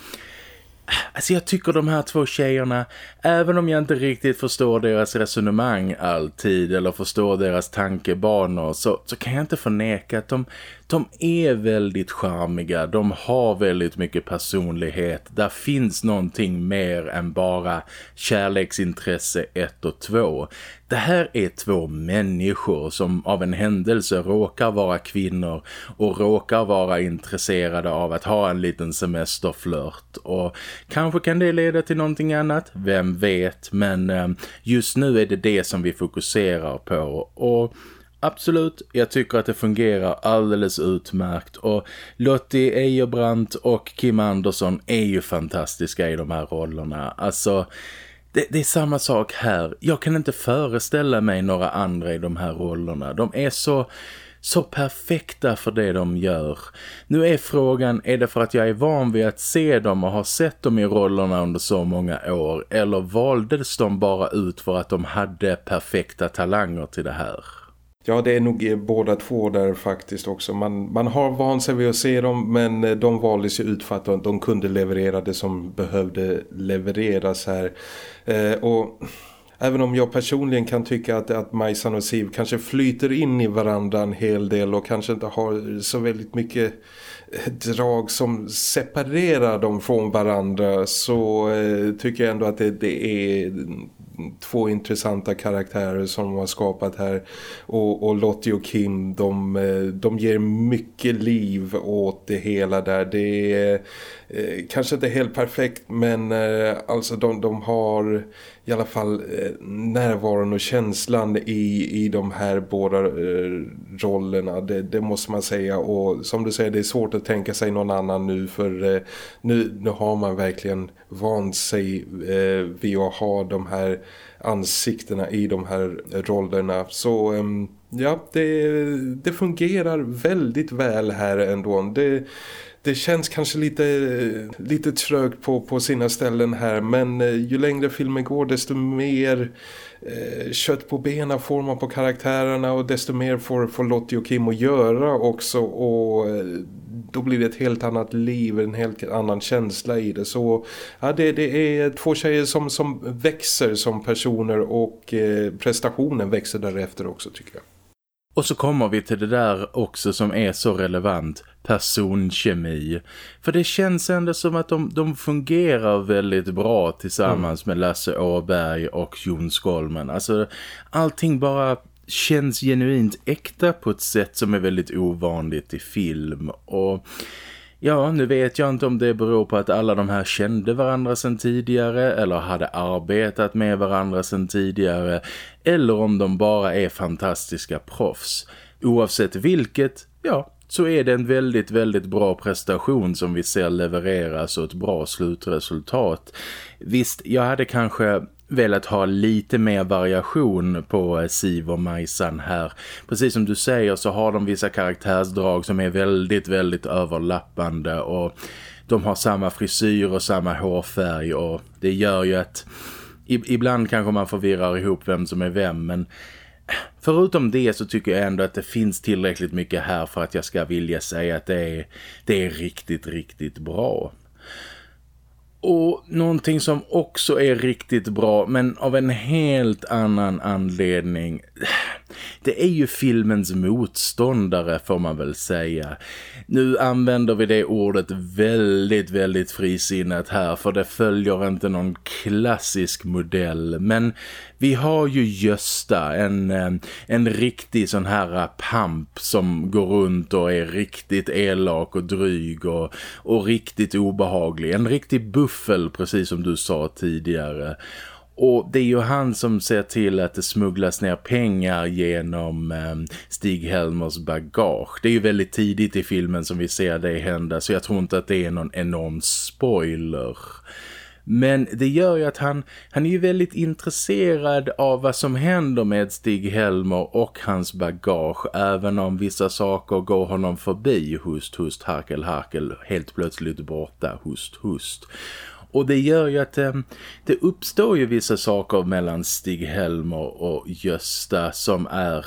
Alltså jag tycker de här två tjejerna, även om jag inte riktigt förstår deras resonemang alltid eller förstår deras tankebanor så, så kan jag inte förneka att de, de är väldigt charmiga, de har väldigt mycket personlighet. Där finns någonting mer än bara kärleksintresse 1 och 2. Det här är två människor som av en händelse råkar vara kvinnor och råkar vara intresserade av att ha en liten semesterflört. Och kanske kan det leda till någonting annat, vem vet. Men eh, just nu är det det som vi fokuserar på och Absolut, jag tycker att det fungerar alldeles utmärkt och Lottie Ejerbrandt och Kim Andersson är ju fantastiska i de här rollerna. Alltså, det, det, är samma sak här. Jag kan inte föreställa mig några andra i de här rollerna. De är så, så perfekta för det de gör. Nu är frågan, är det för att jag är van vid att se dem och har sett dem i rollerna under så många år? Eller valdes de bara ut för att de hade perfekta talanger till det här? Ja, det är nog eh, båda två där faktiskt också. Man, man har van sig vid att se dem men eh, de valdes ju ut för att de, de kunde leverera det som behövde levereras här. Eh, och även om jag personligen kan tycka att, att Majsan och Siv kanske flyter in i varandra en hel del och kanske inte har så väldigt mycket eh, drag som separerar dem från varandra så eh, tycker jag ändå att det, det är två intressanta karaktärer som de har skapat här. Och, och Lottie och Kim de, eh, de ger mycket liv åt det hela där. Det är eh, kanske inte helt perfekt men eh, alltså de, de har i alla fall eh, närvaron och känslan i, i de här båda eh, rollerna. Det, det, måste man säga och som du säger det är svårt att tänka sig någon annan nu för eh, nu, nu har man verkligen vant sig eh, vid att ha de här ansiktena i de här rollerna. Så ehm, ja, det, det fungerar väldigt väl här ändå. Det det känns kanske lite, lite trögt på, på sina ställen här men eh, ju längre filmen går desto mer eh, kött på benen får man på karaktärerna och desto mer får, får Lottie och Kim att göra också och eh, då blir det ett helt annat liv, en helt annan känsla i det. Så ja, det, det är två tjejer som, som växer som personer och eh, prestationen växer därefter också tycker jag. Och så kommer vi till det där också som är så relevant, personkemi. För det känns ändå som att de, de fungerar väldigt bra tillsammans mm. med Lasse Åberg och Jon Skolmen. Alltså allting bara känns genuint äkta på ett sätt som är väldigt ovanligt i film. Och Ja, nu vet jag inte om det beror på att alla de här kände varandra sedan tidigare eller hade arbetat med varandra sedan tidigare eller om de bara är fantastiska proffs. Oavsett vilket, ja, så är det en väldigt, väldigt bra prestation som vi ser levereras och ett bra slutresultat. Visst, jag hade kanske velat ha lite mer variation på eh, Siv och Majsan här. Precis som du säger så har de vissa karaktärsdrag som är väldigt, väldigt överlappande och de har samma frisyr och samma hårfärg och det gör ju att ibland kanske man förvirrar ihop vem som är vem men förutom det så tycker jag ändå att det finns tillräckligt mycket här för att jag ska vilja säga att det är, det är riktigt, riktigt bra. Och någonting som också är riktigt bra men av en helt annan anledning. Det är ju filmens motståndare får man väl säga. Nu använder vi det ordet väldigt, väldigt frisinnat här för det följer inte någon klassisk modell. Men vi har ju Gösta, en, eh, en riktig sån här eh, pamp som går runt och är riktigt elak och dryg och, och riktigt obehaglig. En riktig buffel precis som du sa tidigare. Och det är ju han som ser till att det smugglas ner pengar genom eh, Stig-Helmers bagage. Det är ju väldigt tidigt i filmen som vi ser det hända så jag tror inte att det är någon enorm spoiler. Men det gör ju att han, han är ju väldigt intresserad av vad som händer med Stig-Helmer och hans bagage även om vissa saker går honom förbi. Hust, hust, harkel, harkel, helt plötsligt borta, hust, hust. Och det gör ju att eh, det uppstår ju vissa saker mellan Stig-Helmer och Gösta som är...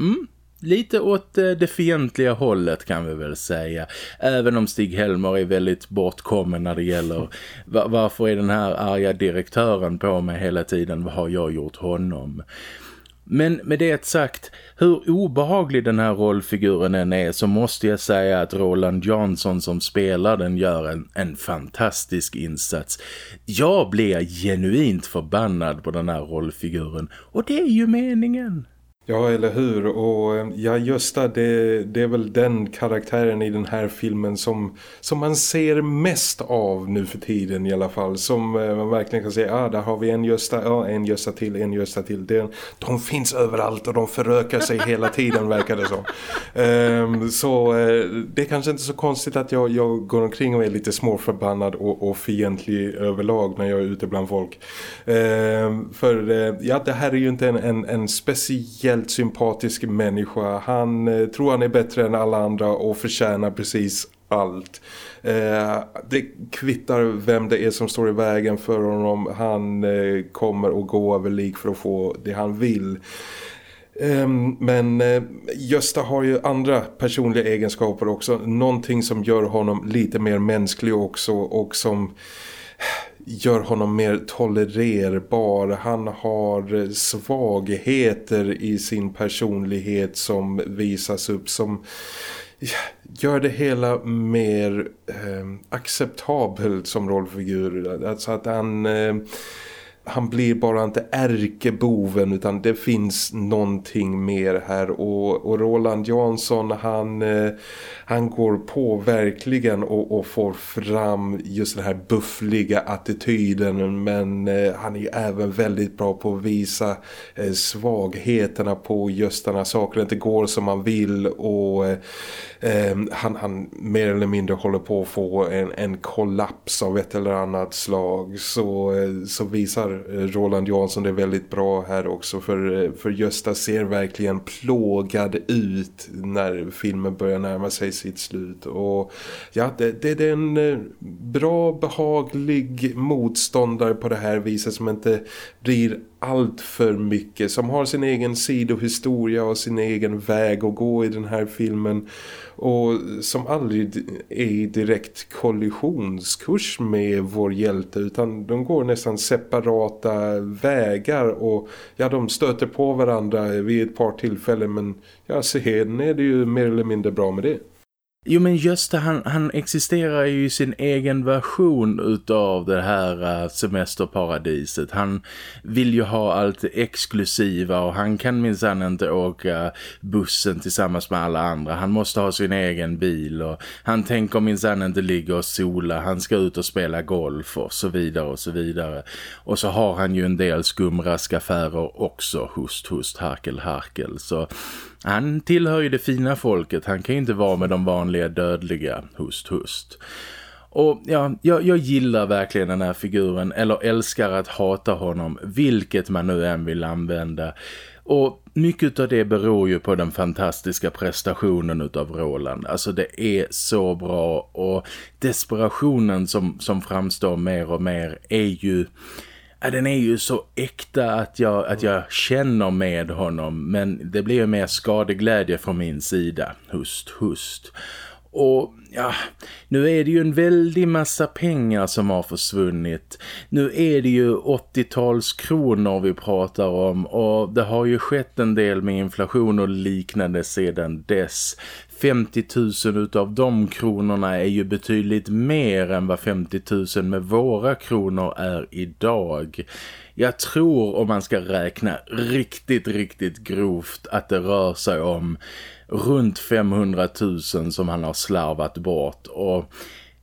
Mm, lite åt eh, det fientliga hållet kan vi väl säga. Även om Stig-Helmer är väldigt bortkommen när det gäller varför är den här arga direktören på mig hela tiden, vad har jag gjort honom? Men med det sagt, hur obehaglig den här rollfiguren än är så måste jag säga att Roland Jansson som spelar den gör en, en fantastisk insats. Jag blir genuint förbannad på den här rollfiguren och det är ju meningen. Ja, eller hur? Och eh, ja, Gösta, det, det är väl den karaktären i den här filmen som, som man ser mest av nu för tiden i alla fall. Som eh, man verkligen kan säga, ah, där har vi en Gösta, ja, en Gösta till, en Gösta till. Det, de finns överallt och de förökar sig hela tiden, verkar det som. Um, så uh, det är kanske inte så konstigt att jag, jag går omkring och är lite småförbannad och, och fientlig överlag när jag är ute bland folk. Um, för uh, ja, det här är ju inte en, en, en speciell speciellt sympatisk människa. Han eh, tror han är bättre än alla andra och förtjänar precis allt. Eh, det kvittar vem det är som står i vägen för honom. Han eh, kommer att gå över lik för att få det han vill. Ehm, men eh, Gösta har ju andra personliga egenskaper också. Någonting som gör honom lite mer mänsklig också och som gör honom mer tolererbar. Han har svagheter i sin personlighet som visas upp som gör det hela mer eh, acceptabelt som rollfigur. Alltså att han... Eh, han blir bara inte ärkeboven utan det finns någonting mer här. Och, och Roland Jansson han, eh, han går på verkligen och, och, får fram just den här buffliga attityden. Men eh, han är ju även väldigt bra på att visa eh, svagheterna på just den här saken. Inte går som man vill och eh, eh, han, han mer eller mindre håller på att få en, en kollaps av ett eller annat slag. Så, eh, så visar Eh, Roland Jansson det är väldigt bra här också för, eh, för Gösta ser verkligen plågad ut när filmen börjar närma sig sitt slut. Och ja, det, det är en eh, bra behaglig motståndare på det här viset som inte blir allt för mycket som har sin egen sidohistoria och sin egen väg att gå i den här filmen och som aldrig är i direkt kollisionskurs med vår hjälte utan de går nästan separata vägar och ja de stöter på varandra vid ett par tillfällen men ja sen är det ju mer eller mindre bra med det. Jo men just det, han, han existerar ju i sin egen version utav det här uh, semesterparadiset. Han vill ju ha allt exklusiva och han kan minsann inte åka bussen tillsammans med alla andra. Han måste ha sin egen bil och han tänker minsann inte ligga och sola. Han ska ut och spela golf och så vidare och så vidare. Och så har han ju en del skumraskaffärer också, host, host, harkel, harkel. Så han tillhör ju det fina folket. Han kan ju inte vara med de vanliga dödliga. Hust, hust. Och ja, jag, jag, gillar verkligen den här figuren. Eller älskar att hata honom. Vilket man nu än vill använda. Och mycket av det beror ju på den fantastiska prestationen utav Roland. Alltså det är så bra. Och desperationen som, som framstår mer och mer är ju Ja, den är ju så äkta att jag, att jag känner med honom men det blir ju mer skadeglädje från min sida. Hust, hust. Och ja, nu är det ju en väldig massa pengar som har försvunnit. Nu är det ju 80-tals kronor vi pratar om och det har ju skett en del med inflation och liknande sedan dess. 50 000 utav de kronorna är ju betydligt mer än vad 50 000 med våra kronor är idag. Jag tror om man ska räkna riktigt, riktigt grovt att det rör sig om runt 500 000 som han har slarvat bort och...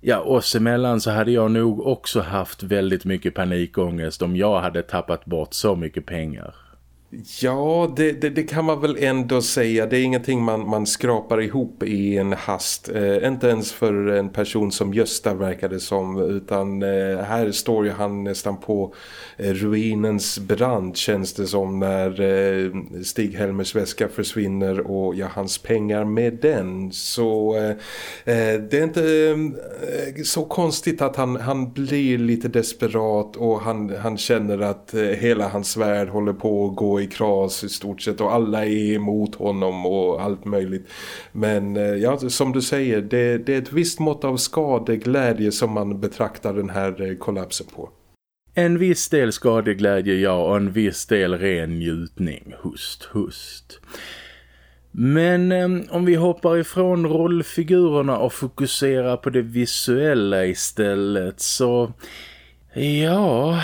Ja, oss emellan så hade jag nog också haft väldigt mycket panikångest om jag hade tappat bort så mycket pengar. Ja, det, det, det, kan man väl ändå säga. Det är ingenting man, man skrapar ihop i en hast. Eh, inte ens för en person som Gösta verkade som. Utan eh, här står ju han nästan på eh, ruinens brand känns det som när eh, Stig Helmers väska försvinner och ja, hans pengar med den. Så eh, eh det är inte eh, så konstigt att han, han blir lite desperat och han, han känner att eh, hela hans värld håller på att gå i kras i stort sett och alla är emot honom och allt möjligt. Men eh, ja, som du säger, det, det är ett visst mått av skadeglädje som man betraktar den här eh, kollapsen på. En viss del skadeglädje, ja, och en viss del ren njutning. Hust, hust. Men eh, om vi hoppar ifrån rollfigurerna och fokuserar på det visuella istället så... Ja,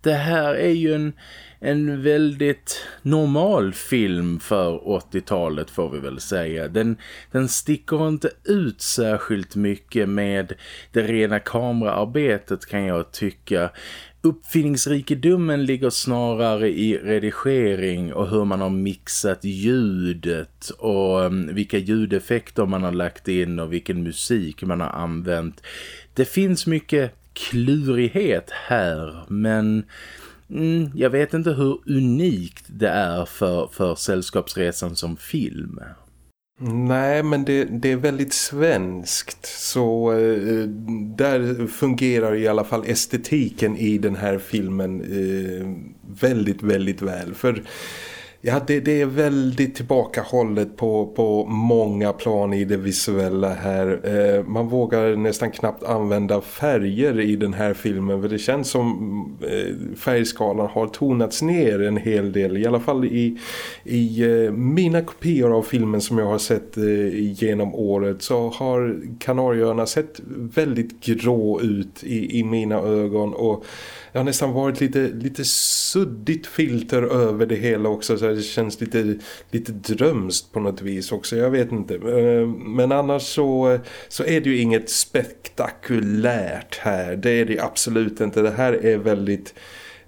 det här är ju en en väldigt normal film för 80-talet får vi väl säga. Den, den sticker inte ut särskilt mycket med det rena kameraarbetet kan jag tycka. Uppfinningsrikedomen ligger snarare i redigering och hur man har mixat ljudet och mm, vilka ljudeffekter man har lagt in och vilken musik man har använt. Det finns mycket klurighet här men Mm, jag vet inte hur unikt det är för, för Sällskapsresan som film. Nej, men det, det är väldigt svenskt. Så eh, där fungerar i alla fall estetiken i den här filmen eh, väldigt, väldigt väl. För Ja, det, det, är väldigt tillbakahållet på, på många plan i det visuella här. Eh, man vågar nästan knappt använda färger i den här filmen för det känns som eh, färgskalan har tonats ner en hel del. I alla fall i, i eh, mina kopior av filmen som jag har sett eh, genom året så har Kanarieöarna sett väldigt grå ut i, i mina ögon och det har nästan varit lite, lite suddigt filter över det hela också så det känns lite, lite drömst på något vis också, jag vet inte. Eh, men annars så, så är det ju inget spektakulärt här, det är det absolut inte. Det här är väldigt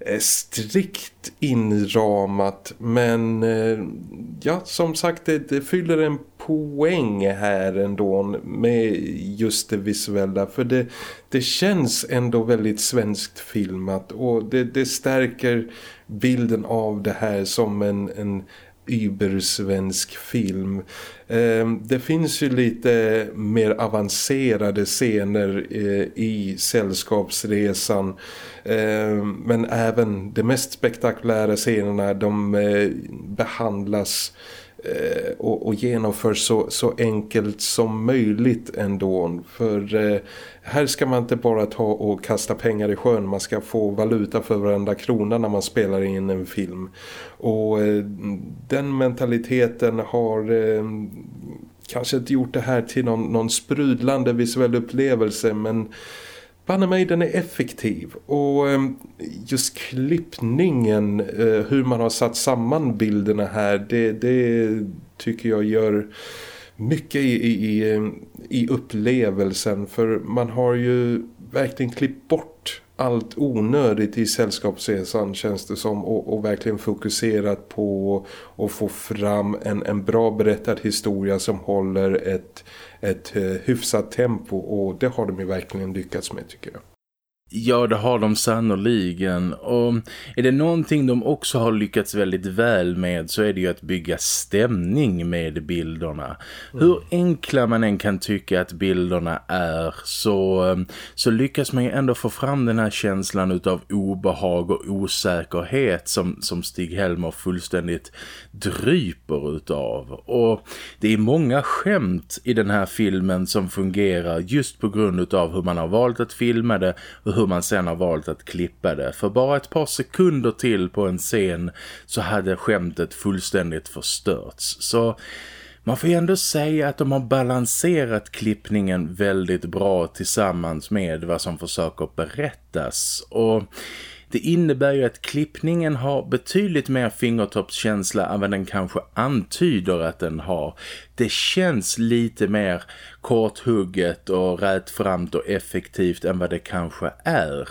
Eh, strikt inramat men eh, ja som sagt det, det fyller en poäng här ändå med just det visuella för det, det känns ändå väldigt svenskt filmat och det, det stärker bilden av det här som en, en ybersvensk film. Ehm, det finns ju lite mer avancerade scener eh, i Sällskapsresan Eh, men även de mest spektakulära scenerna de eh, behandlas eh, och, och genomförs så, så enkelt som möjligt ändå. För eh, här ska man inte bara ta och kasta pengar i sjön. Man ska få valuta för varenda krona när man spelar in en film. Och eh, den mentaliteten har eh, kanske inte gjort det här till någon, någon sprudlande visuell upplevelse men banne mig den är effektiv och ehm, just klippningen, eh, hur man har satt samman bilderna här, det, det tycker jag gör mycket i, i, i ehm, upplevelsen. För man har ju verkligen klippt bort allt onödigt i sällskapsresan känns det som och, och, verkligen fokuserat på att få fram en, en bra berättad historia som håller ett ett eh, hyfsat tempo och det har de ju verkligen lyckats med tycker jag. Ja, det har de sannoliken. Och är det någonting de också har lyckats väldigt väl med så är det ju att bygga stämning med bilderna. Mm. Hur enkla man än kan tycka att bilderna är så, så lyckas man ju ändå få fram den här känslan utav obehag och osäkerhet som, som Stig-Helmer fullständigt dryper utav. Och det är många skämt i den här filmen som fungerar just på grund utav hur man har valt att filma det och hur man sen har valt att klippa det. För bara ett par sekunder till på en scen så hade skämtet fullständigt förstörts. Så man får ju ändå säga att de har balanserat klippningen väldigt bra tillsammans med vad som försöker berättas. Och det innebär ju att klippningen har betydligt mer fingertoppskänsla än vad den kanske antyder att den har. Det känns lite mer korthugget och rätframt och effektivt än vad det kanske är.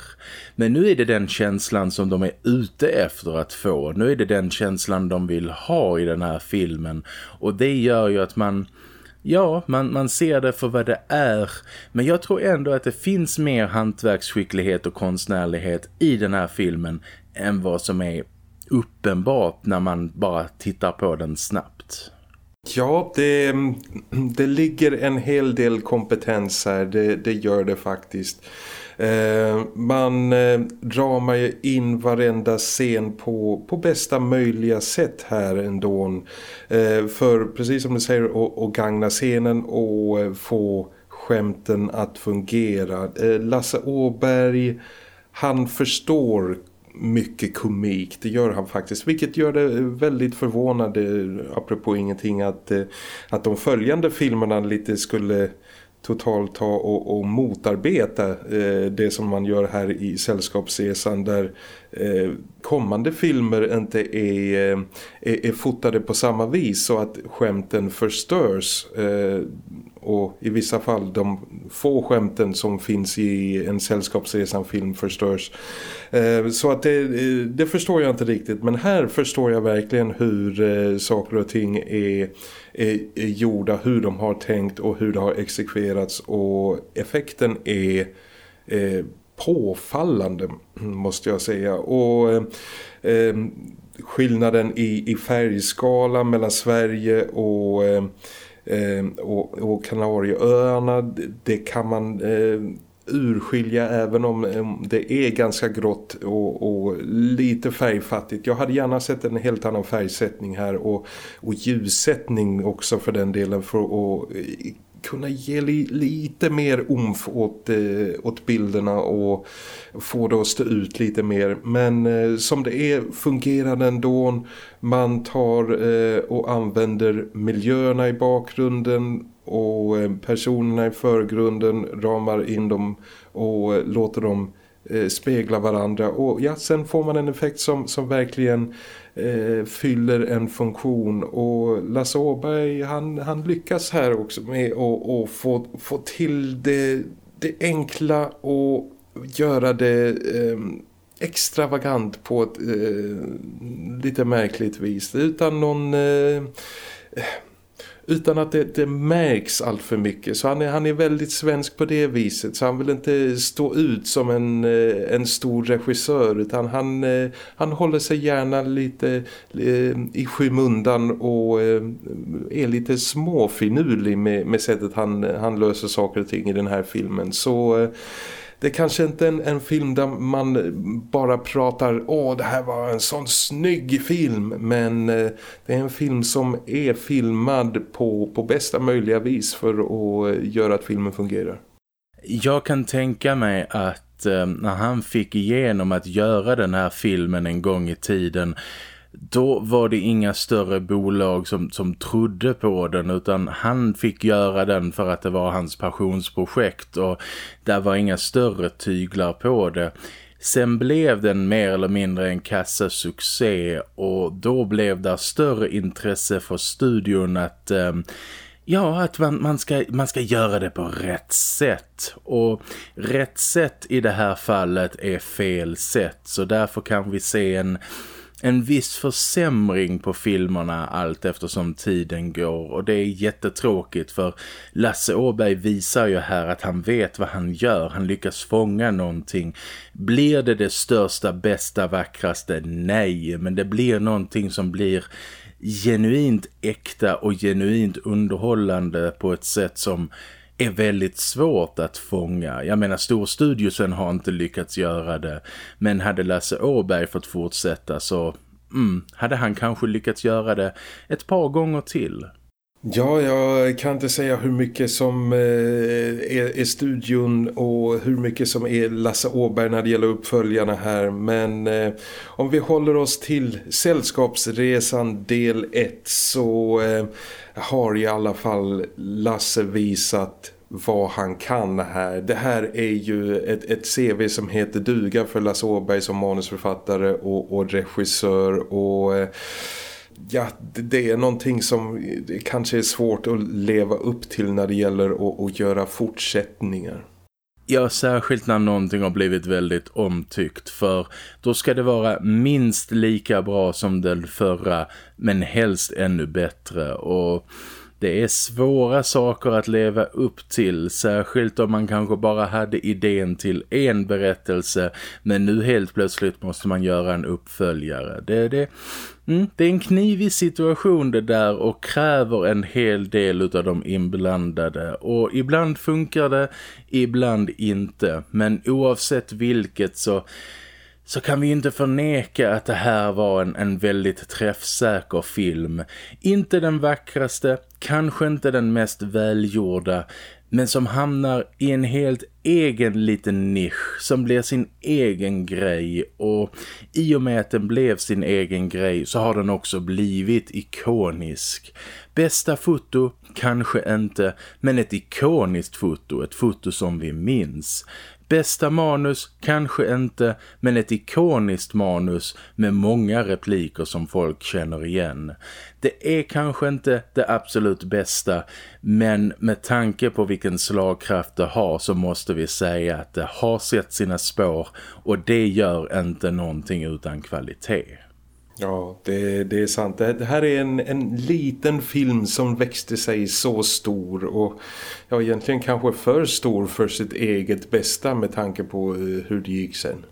Men nu är det den känslan som de är ute efter att få. Nu är det den känslan de vill ha i den här filmen. Och det gör ju att man Ja, man, man ser det för vad det är. Men jag tror ändå att det finns mer hantverksskicklighet och konstnärlighet i den här filmen än vad som är uppenbart när man bara tittar på den snabbt. Ja, det, det ligger en hel del kompetens här, det, det gör det faktiskt. Eh, man eh, ramar ju in varenda scen på, på bästa möjliga sätt här ändå. Eh, för precis som du säger, att gagna scenen och få skämten att fungera. Lasse Åberg, han förstår mycket komik. Det gör han faktiskt. Vilket gör det väldigt förvånande apropå ingenting att, att de följande filmerna lite skulle totalt ta och, och motarbeta eh, det som man gör här i Sällskapsresan där eh, kommande filmer inte är, eh, är, är, fotade på samma vis så att skämten förstörs. Eh, och i vissa fall de få skämten som finns i en Sällskapsresan-film förstörs. Eh, så att det, eh, det, förstår jag inte riktigt. Men här förstår jag verkligen hur eh, saker och ting är, är, är gjorda, hur de har tänkt och hur det har exekverats. Och effekten är påfallande måste jag säga. Och eh, skillnaden i, i färgskala mellan Sverige och Ehm, och, och Kanarieöarna det kan man eh, urskilja även om det är ganska grått och, och, lite färgfattigt. Jag hade gärna sett en helt annan färgsättning här och, och ljussättning också för den delen för att kunna ge li lite mer omf åt, eh, åt bilderna och få det att stå ut lite mer. Men eh, som det är fungerar den ändå. Man tar eh, och använder miljöerna i bakgrunden och eh, personerna i förgrunden ramar in dem och eh, låter dem eh, spegla varandra. Och ja, sen får man en effekt som, som verkligen eh, fyller en funktion. Och Lasse Åberg han, han lyckas här också med att få, få till det, det enkla och göra det eh, extravagant på ett eh, lite märkligt vis. Utan någon eh, utan att det, det märks allt för mycket. Så han är, han är väldigt svensk på det viset. Så han vill inte stå ut som en, eh, en stor regissör utan han, eh, han håller sig gärna lite eh, i skymundan och är lite småfinurlig med, med sättet han, han löser saker och ting i den här filmen. Så det är kanske inte en, en film där man bara pratar åh det här var en sån snygg film men eh, det är en film som är filmad på, på bästa möjliga vis för att eh, göra att filmen fungerar. Jag kan tänka mig att eh, när han fick igenom att göra den här filmen en gång i tiden då var det inga större bolag som, som trodde på den utan han fick göra den för att det var hans passionsprojekt och där var inga större tyglar på det. Sen blev den mer eller mindre en kassasuccé och då blev det större intresse för studion att... Eh, Ja, att man, man, ska, man ska göra det på rätt sätt. Och rätt sätt i det här fallet är fel sätt. Så därför kan vi se en, en viss försämring på filmerna allt eftersom tiden går och det är jättetråkigt för Lasse Åberg visar ju här att han vet vad han gör, han lyckas fånga någonting. Blir det det största, bästa, vackraste? Nej, men det blir någonting som blir genuint äkta och genuint underhållande på ett sätt som är väldigt svårt att fånga. Jag menar, storstudiosen har inte lyckats göra det. Men hade Lasse Åberg fått fortsätta så mm, hade han kanske lyckats göra det ett par gånger till. Ja, jag kan inte säga hur mycket som eh, är, är studion och hur mycket som är Lasse Åberg när det gäller uppföljarna här. Men eh, om vi håller oss till Sällskapsresan del 1 så eh, har i alla fall Lasse visat vad han kan här. Det här är ju ett, ett CV som heter duga för Lasse Åberg som manusförfattare och, och regissör och eh, ja, det är någonting som kanske är svårt att leva upp till när det gäller att, att göra fortsättningar. Ja, särskilt när någonting har blivit väldigt omtyckt för då ska det vara minst lika bra som den förra men helst ännu bättre och det är svåra saker att leva upp till, särskilt om man kanske bara hade idén till en berättelse men nu helt plötsligt måste man göra en uppföljare. Det, det, mm, det är en knivig situation det där och kräver en hel del av de inblandade och ibland funkar det, ibland inte. Men oavsett vilket så så kan vi inte förneka att det här var en, en väldigt träffsäker film. Inte den vackraste, kanske inte den mest välgjorda, men som hamnar i en helt egen liten nisch som blir sin egen grej och i och med att den blev sin egen grej så har den också blivit ikonisk. Bästa foto? Kanske inte, men ett ikoniskt foto, ett foto som vi minns. Bästa manus? Kanske inte, men ett ikoniskt manus med många repliker som folk känner igen. Det är kanske inte det absolut bästa, men med tanke på vilken slagkraft det har så måste vi säga att det har sett sina spår och det gör inte någonting utan kvalitet. Ja, det, det är sant. Det, här är en, en liten film som växte sig så stor och ja, egentligen kanske för stor för sitt eget bästa med tanke på eh, hur det gick sen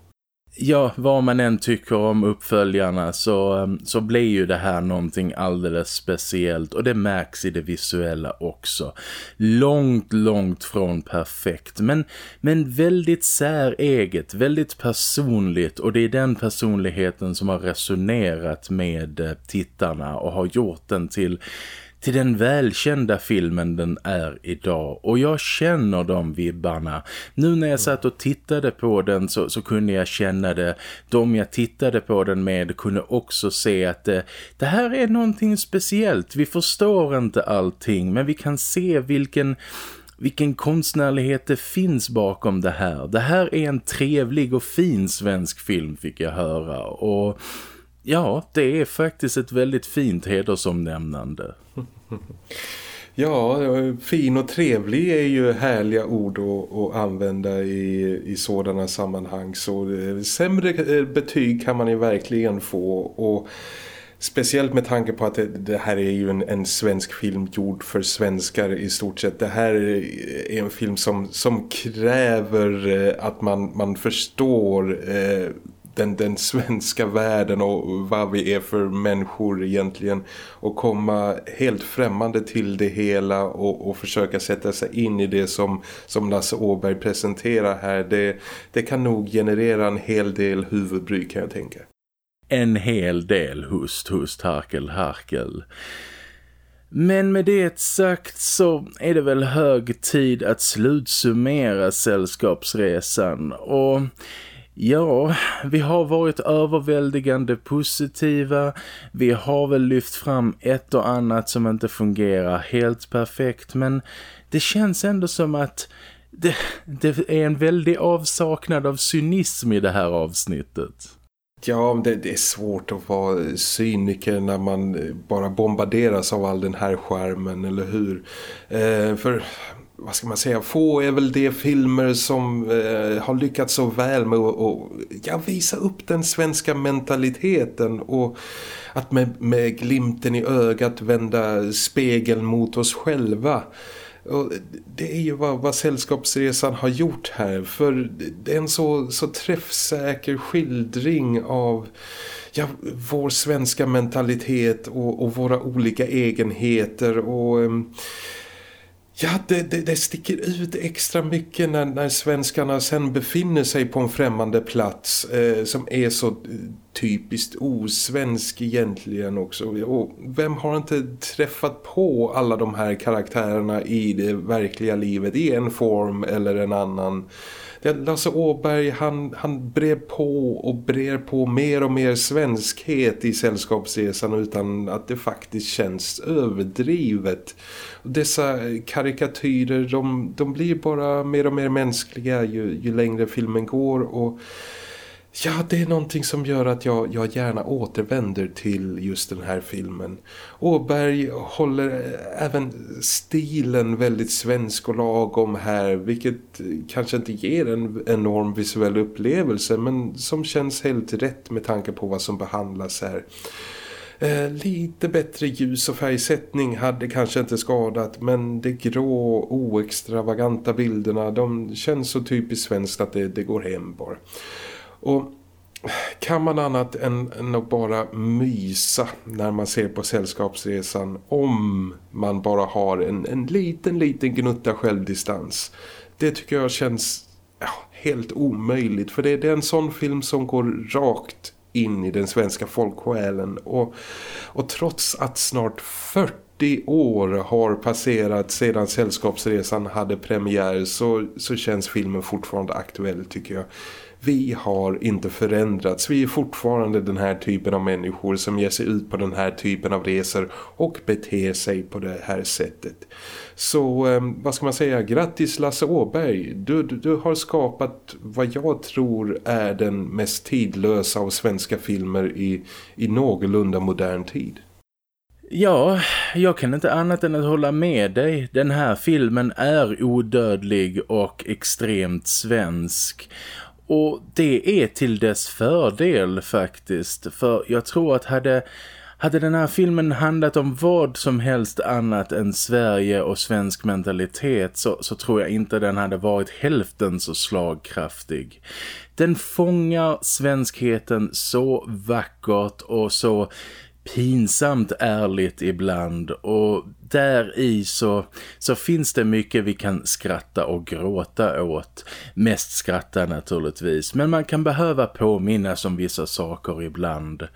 ja, vad man än tycker om uppföljarna så, ehm, så blir ju det här någonting alldeles speciellt. Och det märks i det visuella också. Långt, långt från perfekt. Men, men väldigt säreget, väldigt personligt. Och det är den personligheten som har resonerat med eh, tittarna och har gjort den till till den välkända filmen den är idag. Och jag känner de vibbarna. Nu när jag satt och tittade på den så, så kunde jag känna det. De jag tittade på den med kunde också se att det, det här är någonting speciellt. Vi förstår inte allting men vi kan se vilken vilken konstnärlighet det finns bakom det här. Det här är en trevlig och fin svensk film fick jag höra och ja, det är faktiskt ett väldigt fint hedersomnämnande. Ja, fin och trevlig är ju härliga ord att, att använda i, i sådana sammanhang. Så eh, sämre eh, betyg kan man ju verkligen få och Speciellt med tanke på att det, det här är ju en, en, svensk film gjord för svenskar i stort sett. Det här är en film som, som kräver eh, att man, man förstår eh, den, den svenska världen och vad vi är för människor egentligen och komma helt främmande till det hela och, och försöka sätta sig in i det som, som Lasse Åberg presenterar här det, det kan nog generera en hel del huvudbry kan jag tänka. En hel del hust, hust, harkel, harkel. Men med det sagt så är det väl hög tid att slutsummera sällskapsresan och Ja, vi har varit överväldigande positiva. Vi har väl lyft fram ett och annat som inte fungerar helt perfekt. Men det känns ändå som att det, det är en väldig avsaknad av cynism i det här avsnittet. Ja, det, det, är svårt att vara cyniker när man bara bombarderas av all den här skärmen, eller hur? Eh, för vad ska man säga, få är väl de filmer som eh, har lyckats så väl med att och, ja, visa upp den svenska mentaliteten och att med, med glimten i ögat vända spegeln mot oss själva. Och det är ju vad, vad Sällskapsresan har gjort här för det är en så, så träffsäker skildring av ja, vår svenska mentalitet och, och våra olika egenheter och... Ehm, Ja, det, det, det, sticker ut extra mycket när, när svenskarna sen befinner sig på en främmande plats eh, som är så eh, typiskt osvensk egentligen också. Och vem har inte träffat på alla de här karaktärerna i det verkliga livet i en form eller en annan? Lasse Åberg han, han brer på och brer på mer och mer svenskhet i sällskapsresan utan att det faktiskt känns överdrivet. Dessa karikatyrer de, de blir bara mer och mer mänskliga ju, ju längre filmen går och Ja, det är någonting som gör att jag, jag gärna återvänder till just den här filmen. Åberg håller eh, även stilen väldigt svensk och lagom här, vilket kanske inte ger en enorm visuell upplevelse men som känns helt rätt med tanke på vad som behandlas här. Eh, lite bättre ljus- och färgsättning hade kanske inte skadat men de grå, oextravaganta bilderna de känns så typiskt svenskt att det, det går hem bara. Och kan man annat än, än att bara mysa när man ser på sällskapsresan om man bara har en, en liten, liten gnutta självdistans. Det tycker jag känns ja, helt omöjligt för det, det är en sån film som går rakt in i den svenska folksjälen och, och trots att snart 40 år har passerat sedan Sällskapsresan hade premiär så, så känns filmen fortfarande aktuell tycker jag vi har inte förändrats. Vi är fortfarande den här typen av människor som ger sig ut på den här typen av resor och beter sig på det här sättet. Så ehm, vad ska man säga? Grattis Lasse Åberg. Du, du, du, har skapat vad jag tror är den mest tidlösa av svenska filmer i, i någorlunda modern tid. Ja, jag kan inte annat än att hålla med dig. Den här filmen är odödlig och extremt svensk. Och det är till dess fördel faktiskt. För jag tror att hade, hade den här filmen handlat om vad som helst annat än Sverige och svensk mentalitet så, så tror jag inte den hade varit hälften så slagkraftig. Den fångar svenskheten så vackert och så pinsamt ärligt ibland och där i så, så finns det mycket vi kan skratta och gråta åt. Mest skratta naturligtvis, men man kan behöva påminnas om vissa saker ibland.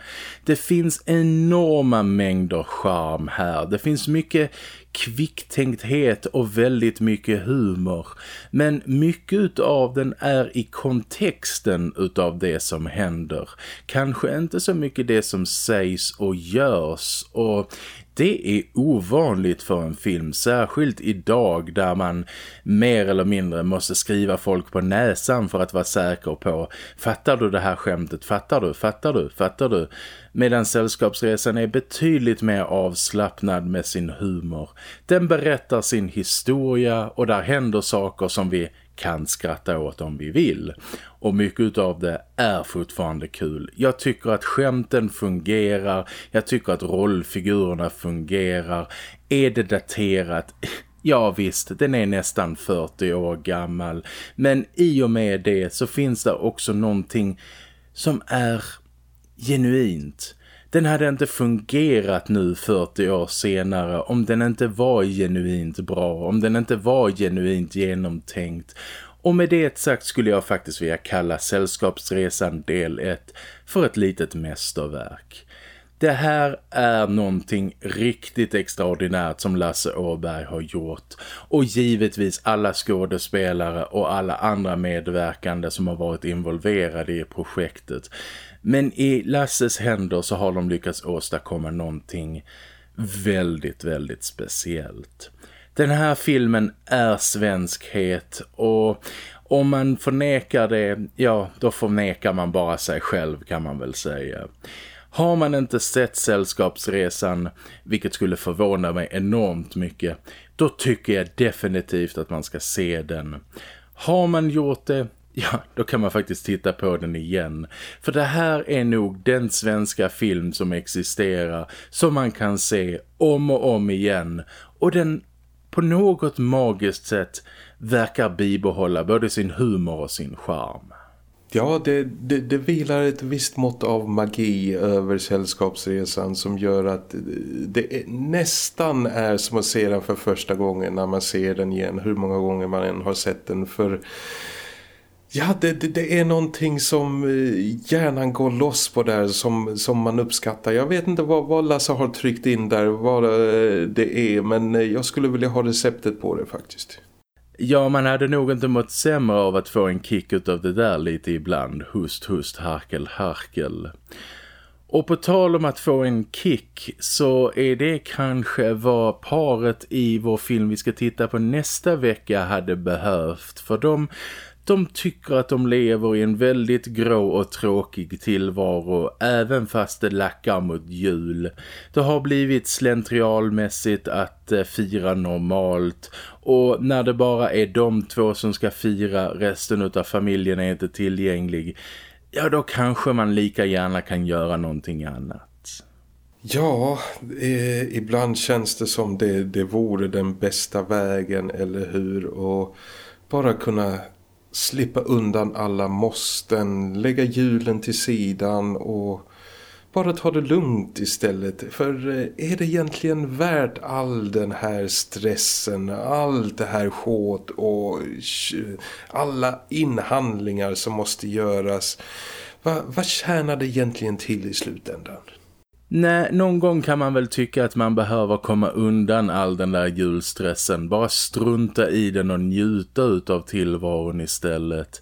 Det finns enorma mängder charm här. Det finns mycket kvicktänkthet och väldigt mycket humor. Men mycket av den är i kontexten utav det som händer. Kanske inte så mycket det som sägs och görs och det är ovanligt för en film, särskilt idag där man mer eller mindre måste skriva folk på näsan för att vara säker på fattar du det här skämtet, fattar du, fattar du, fattar du. Medan Sällskapsresan är betydligt mer avslappnad med sin humor. Den berättar sin historia och där händer saker som vi kan skratta åt om vi vill. Och mycket av det är fortfarande kul. Jag tycker att skämten fungerar, jag tycker att rollfigurerna fungerar. Är det daterat? Ja visst, den är nästan 40 år gammal. Men i och med det så finns det också någonting som är genuint. Den hade inte fungerat nu 40 år senare om den inte var genuint bra, om den inte var genuint genomtänkt. Och med det sagt skulle jag faktiskt vilja kalla Sällskapsresan del 1 för ett litet mästerverk. Det här är någonting riktigt extraordinärt som Lasse Åberg har gjort. Och givetvis alla skådespelare och alla andra medverkande som har varit involverade i projektet. Men i Lasses händer så har de lyckats åstadkomma någonting väldigt, väldigt speciellt. Den här filmen är svenskhet och om man förnekar det, ja då förnekar man bara sig själv kan man väl säga. Har man inte sett Sällskapsresan, vilket skulle förvåna mig enormt mycket, då tycker jag definitivt att man ska se den. Har man gjort det, ja, då kan man faktiskt titta på den igen. För det här är nog den svenska film som existerar som man kan se om och om igen. Och den på något magiskt sätt verkar bibehålla både sin humor och sin charm. Ja, det, det, det vilar ett visst mått av magi över sällskapsresan som gör att det är, nästan är som att se den för första gången när man ser den igen. Hur många gånger man än har sett den för... Ja, det, det, det, är någonting som eh, hjärnan går loss på där som, som man uppskattar. Jag vet inte vad, vad Lasse har tryckt in där, vad eh, det är. Men eh, jag skulle vilja ha receptet på det faktiskt. Ja, man hade nog inte mått sämre av att få en kick av det där lite ibland. Hust, hust, harkel, harkel. Och på tal om att få en kick så är det kanske vad paret i vår film vi ska titta på nästa vecka hade behövt. För de de tycker att de lever i en väldigt grå och tråkig tillvaro även fast det lackar mot jul. Det har blivit slentrialmässigt att eh, fira normalt och när det bara är de två som ska fira, resten av familjen är inte tillgänglig, ja då kanske man lika gärna kan göra någonting annat. Ja, eh, ibland känns det som det, det vore den bästa vägen, eller hur? Och bara kunna slippa undan alla måsten, lägga hjulen till sidan och bara ta det lugnt istället. För eh, är det egentligen värt all den här stressen, allt det här skåt och eh, alla inhandlingar som måste göras? Va, vad tjänar det egentligen till i slutändan? Nej, någon gång kan man väl tycka att man behöver komma undan all den där julstressen. Bara strunta i den och njuta av tillvaron istället.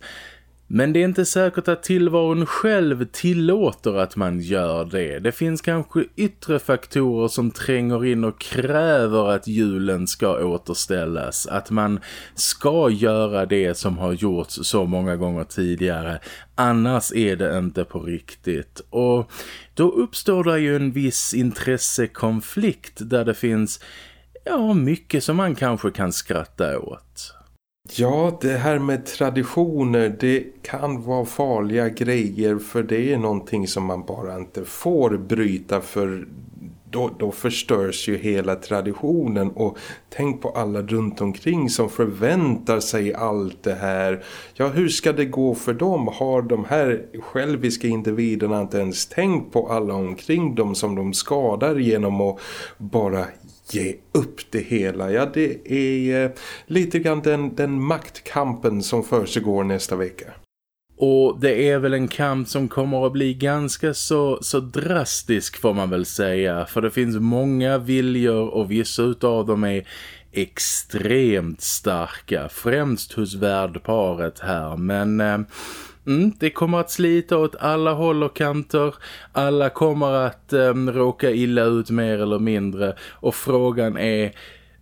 Men det är inte säkert att tillvaron själv tillåter att man gör det. Det finns kanske yttre faktorer som tränger in och kräver att julen ska återställas. Att man ska göra det som har gjorts så många gånger tidigare. Annars är det inte på riktigt. Och då uppstår det ju en viss intressekonflikt där det finns ja, mycket som man kanske kan skratta åt. Ja, det här med traditioner, det kan vara farliga grejer för det är någonting som man bara inte får bryta för då, då förstörs ju hela traditionen och tänk på alla runt omkring som förväntar sig allt det här. Ja, hur ska det gå för dem? Har de här själviska individerna inte ens tänkt på alla omkring dem som de skadar genom att bara ge upp det hela. Ja, det är eh, lite grann den, den maktkampen som försiggår nästa vecka. Och det är väl en kamp som kommer att bli ganska så, så drastisk får man väl säga. För det finns många viljor och vissa utav dem är extremt starka. Främst hos värdparet här. Men eh, mm, det kommer att slita åt alla håll och kanter. Alla kommer att um, råka illa ut mer eller mindre. Och frågan är...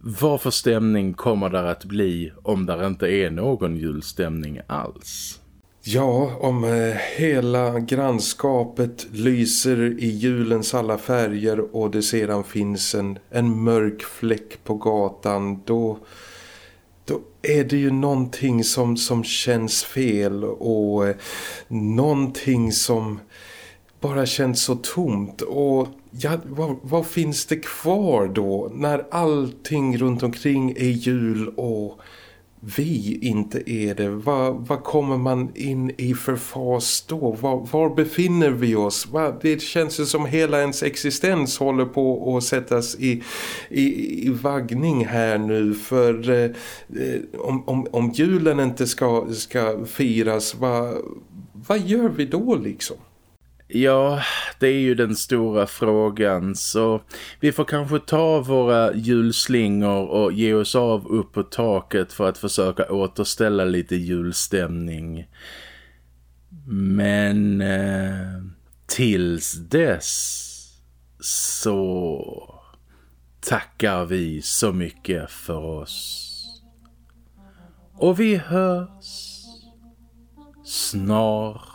Vad för stämning kommer där att bli om där inte är någon julstämning alls? Ja, om eh, hela grannskapet lyser i julens alla färger och det sedan finns en, en mörk fläck på gatan, då, då är det ju någonting som, som känns fel och eh, någonting som bara känns så tomt. Och ja, vad, vad, finns det kvar då när allting runt omkring är jul och vi inte är det? Vad, vad kommer man in i för fas då? Var, var befinner vi oss? Va? Det känns ju som hela ens existens håller på att sättas i, i, i vaggning här nu för eh, om, om, om julen inte ska, ska firas, vad, vad gör vi då liksom? Ja, det är ju den stora frågan så vi får kanske ta våra julslingor och ge oss av upp på taket för att försöka återställa lite julstämning. Men eh, tills dess så tackar vi så mycket för oss. Och vi hörs snart